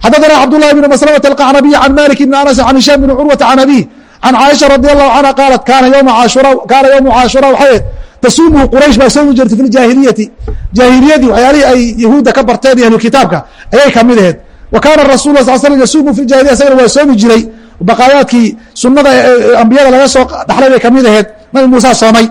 [SPEAKER 1] xadaثna cabdالlahi بn masلمة الqacnabiy can malik bn anas can hishaam bn curwata can abih can caaisha radي الlahu canha qaalat kaana ywma caashura kaana ywmu caashura waxay tasuumuhu quraysh baa soomi jirtay fi jaahiliyati jaahiliyadii waxyaalihii ay yahuudda ka barteen iyo ahlukitaabka ayay kamid aheed wa kaana rasul sal slam yasuumu fi jahiliya isagana waa soomi jiray baqaayaadkii sunada ambiyada laga soo dhaxlay bay kamid aheed nabi muusa soomay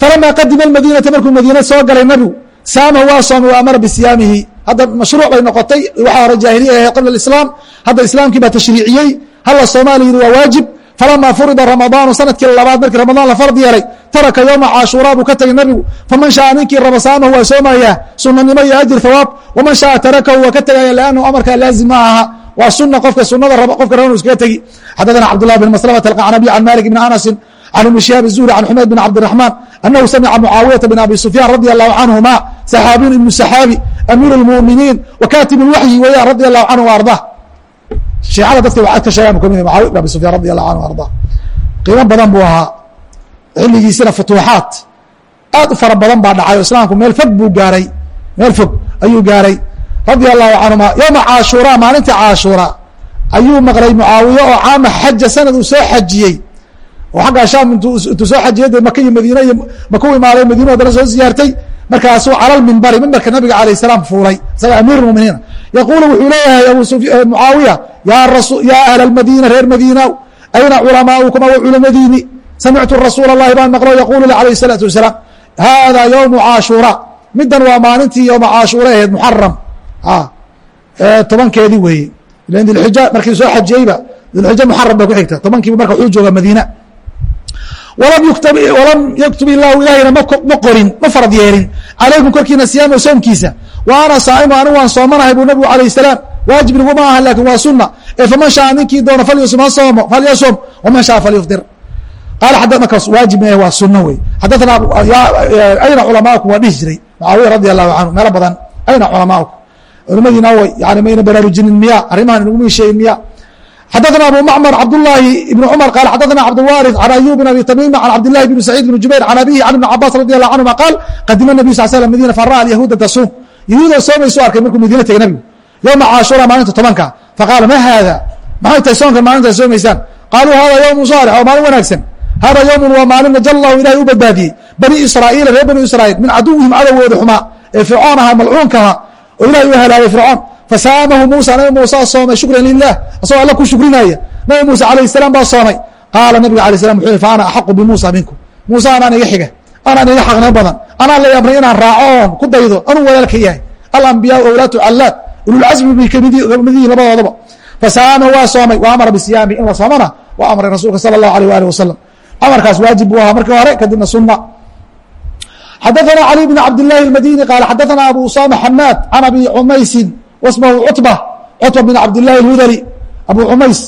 [SPEAKER 1] falama qadima madinata markuu madiina soo galay nabigu saama waa soomay wa amara bisiyaamihi hadda mashruuc bay noqotay waxaa hore jaahiliya ahayd qabla islaam hadda islaamkii baa tashriiciyey halla soomaaliya yidhi waa waajib falamaa furida ramadaanu sannadkii labaad markii ramadaan la fard yeelay taraka yowma caashuuraa buu ka tegay nabigu faman shaaa ninkii raba saamahu waa soomayaa sunanimo iyo ajir hawaab waman shaaa tarakahu waa ka tegaya liannahu amarkaa laazim ma aha waa suna qofka sunada raba qofka rabana iskaga tegi xaddaana cabdullah bin maslabata alqacnabiy can malik bni anasin can ibni shihaab izuhri can xumayd bin cabdiraxmaan annahu samica mucaawiyata bin abi sufyaan radi allahu canhuma saxaabiyin ibnu saxaabi amiir اmminiin wkatib waxyi weeyaan radi alahu canhu arda shiicada dadka waxaad ka sheegaan ka mid macawiya bin abi sufyan radi alahu canhu arda qiimo badan buu ahaa xilligiisina futuuxaat aad u fara badan baa dhacay o islaamku meel fog buu gaaray meel fog ayuu gaaray radi alahu canhuma yowma caashuura maalintii caashuura ayuu maqlay mucaawiye oo caama xaja sanad uu soo xajiyey oo xagga shaam intuu soo xajiyey dee maka iyo madiine iyo makau imaaday madiino haddana soo siyaartay markaasuu cala lmimbari mimbarka nabiga alayh salaam fuulay isaga amiir muminiina yaquulu wuxuu leeyahay abu mucaawiya yaa rasu yaa ahla almadiina reer madiina ayna culamaaukum aw culamadiini samictu rasuula اllahi baan maqlo yaqulu alayh الsalaatu wasalaam hada ywmu caashuura midan waa maalintii yowma caashuura aheed muxaram tobankeedii weeye ilan dilxija markii soo xajiyeyba dilxija muxaram bay ku xigta tobankiiba marka wuxuu jooga madiina walam yaktub illahu ilahayna ma qorin ma farad yeelin. Calaykum korkiina siyaama soomkiisa. Wa ana saa'imu anigu waan soomanahay buu nabigu alayh salaam. Waajib niguma aha laakiin waa suna ee faman shaa ninkii doona falyusum ha soomo falyasum waman shaa falyufdir qaala xada markaas waajib mee waa suno wey xadathana ayna culamaakum waa dhihi jiray. Mucaawiya radi allahu canhu meelo badan ayna culamaakum culimadiina way yani mayna baraarujinin miya arrimahan inaguma sheegin miya xadana abu mcmr cabdulaahi ibn cmr qaal xadana cabdاlwariث can ayub bn abi tamima can cabdilahi bn saciid bn jubayr can abihi can ibn cabas radi allah canhuma qaal qadima nabiyu sal slam madiina fara'a alyahuuda tasum yahuuda soomaysu arkay markuu madiina tegey nabigu yowma caashura maalinta tobanka faqaala ma haada maxay tahay soonkan maalintaa soomaysaan qaaluu hada ywmu saalix waa maalin wanaagsan hada ywmun waa maalin najallahu ilahay u badbaadiyey bani israa'iila reer bani israa'iil min caduwihim cadowgooda xumaa ee fircoon ahaa malcuunka ahaa oo ilahay u halaagay fircoon fasaamahu muusa nabi muusaa soomay shukran lilah asagoo alla ku shukrinaya nabi muuse alayh salaam baa soomay qaala nabiga alay slam wuxuu fa ana axaqu bimuusa minku muuse anaan iga xiga anaan iga xaqnimo badan anaan la yaabnay inaan raaco oon ku daydo anuu walaalka yahay alambiyaa awlaatu calaad ululcasmi bay ka mid yihiin labadoodaba fasaamahu waa soomay wa amara bisiyaami in la soomana waa amray rasuulka sala allahu alيh alih wasalam amarkaas waajib buu ahaa markii hore kadibna sunna xadaana cali bn cabd lahi اmadini qaala xadaana abu usama xamaad can abi cumaysin wasmahu cutba cutba bin cabdillaahi alhudali abu cumays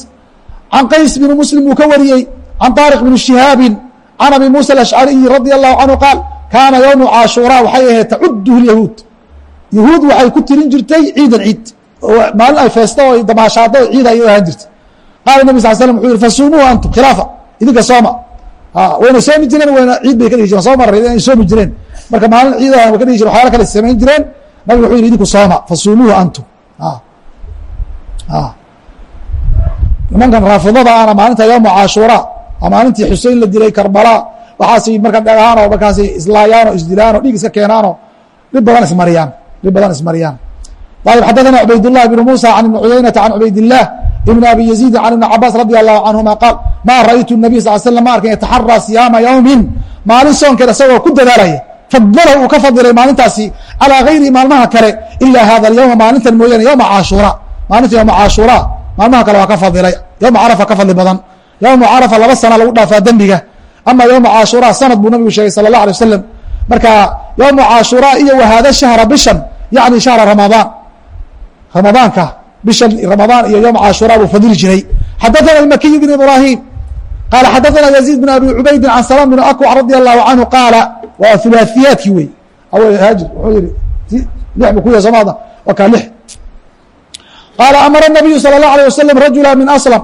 [SPEAKER 1] can qays binu muslim buu ka wariyey can taariq bini shihaabin can abi muusa alashcariyi radia allahu canhu qaal kaana yowmu caashuuraa waxay ahayd tacuduhu lyahuud yahuud waxay ku tirin jirtay ciidan ciid maalin ay feesto oo damaashaado oo ciid ay u ahaan jirtay qaala nabi sal slm wuxuu yihi fasuumuuhu antum khilaafa idinka sooma wayna soomi jireen wayna ciid bay ka dhigi jireen soo marray inay soomi jireen marka maalin ciid way ka dhigi jireen waxyaala kale samayn jireen nabig wuxuu yihi idinku sooma fasumuuhu antum nimankan raafidada ana maalinta yowma caashuura maalintii xusein la dilay karbala waxaasay marka dhagahaan oo markaasay islaayaan oo isdilaan oo dhiig iska keenaanoo dhib badan ismariyaan dhib badan ismariyaan ayb xadaثna cubaydالlah بn muسى can ibn cuyaynata can cubaydiلlah ibn abi yaزيid can ibn cabaas radي الlahu canهuma qaal ma raأytu النabiy sal slm ma arkin yataxarىa siyaama ywmi maalin soonkeed isagoo ku dadaalaya fadlahu uu ka fadilay maalintaasi calىa gayri maalmaha kale ila hada اyوma maalintan mooyaane ywma caashura maalinta ywma caashura maalmaha kale waa ka fadilay ywma carafa ka fadli badan ywma carafa laba sana lagu dhaafaa dembiga ama ywma caashura sanad buu nabigu sheegay salى الlah alيه wasalam marka ywma caashura iyo wahada shahra bishan yani shahra ramadaan ramadaanka bishan ramadaan iyo yom caashura buu fadili jiray xadaثana الmakiy bn ibrahim qaala xadaثana yaزيid bn abi cubaydin can salam bn akwac radi allahu canhu qaala waa hulaaثiyaadkii wey haajir wuxuu yihi lix bu kuya somaada waa kaa lix qaala amara الnabiyu salى الlaه alيه wasalam rajula min aslam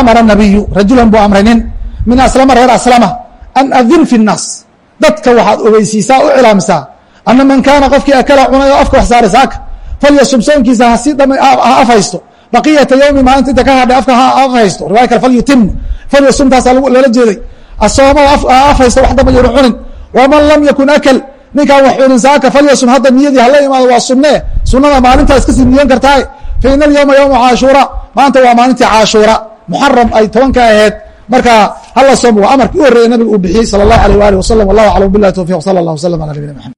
[SPEAKER 1] amara الnabiyu rajulan buu amray nin min aslama reer aslama an adin fi الnaas dadka waxaad ogeysiisaa u cilaamisaa ana man kaana qofkii akala cunay oo afka wax saaray saaka falyasum soonkiisa hasi dhama ha afhaysto baqiyata yawmi maalinta inta ka hadhay afka ha haysto. Riwaya kale falyutim falyasum taasaa loola jeeday. Asoomada af haysta wax damba yanu cunin. Waman lam yakun akal ninkaan wax cunin saaka falyasum hadda niyadii hala imaado waa sunne. Sunada maalintaa iska sii niyan kartahay faina alyawma yawma caashuura maanta waa maalintii caashuura. Muxaram ay tobanka aheyd marka hala soomo waa amarkii u horreeya nabiga uu bixiyey sala allahu aleyh waali wasalam wallahu aclam bilahi towfiq sala allah wasalam ala nabina maxamed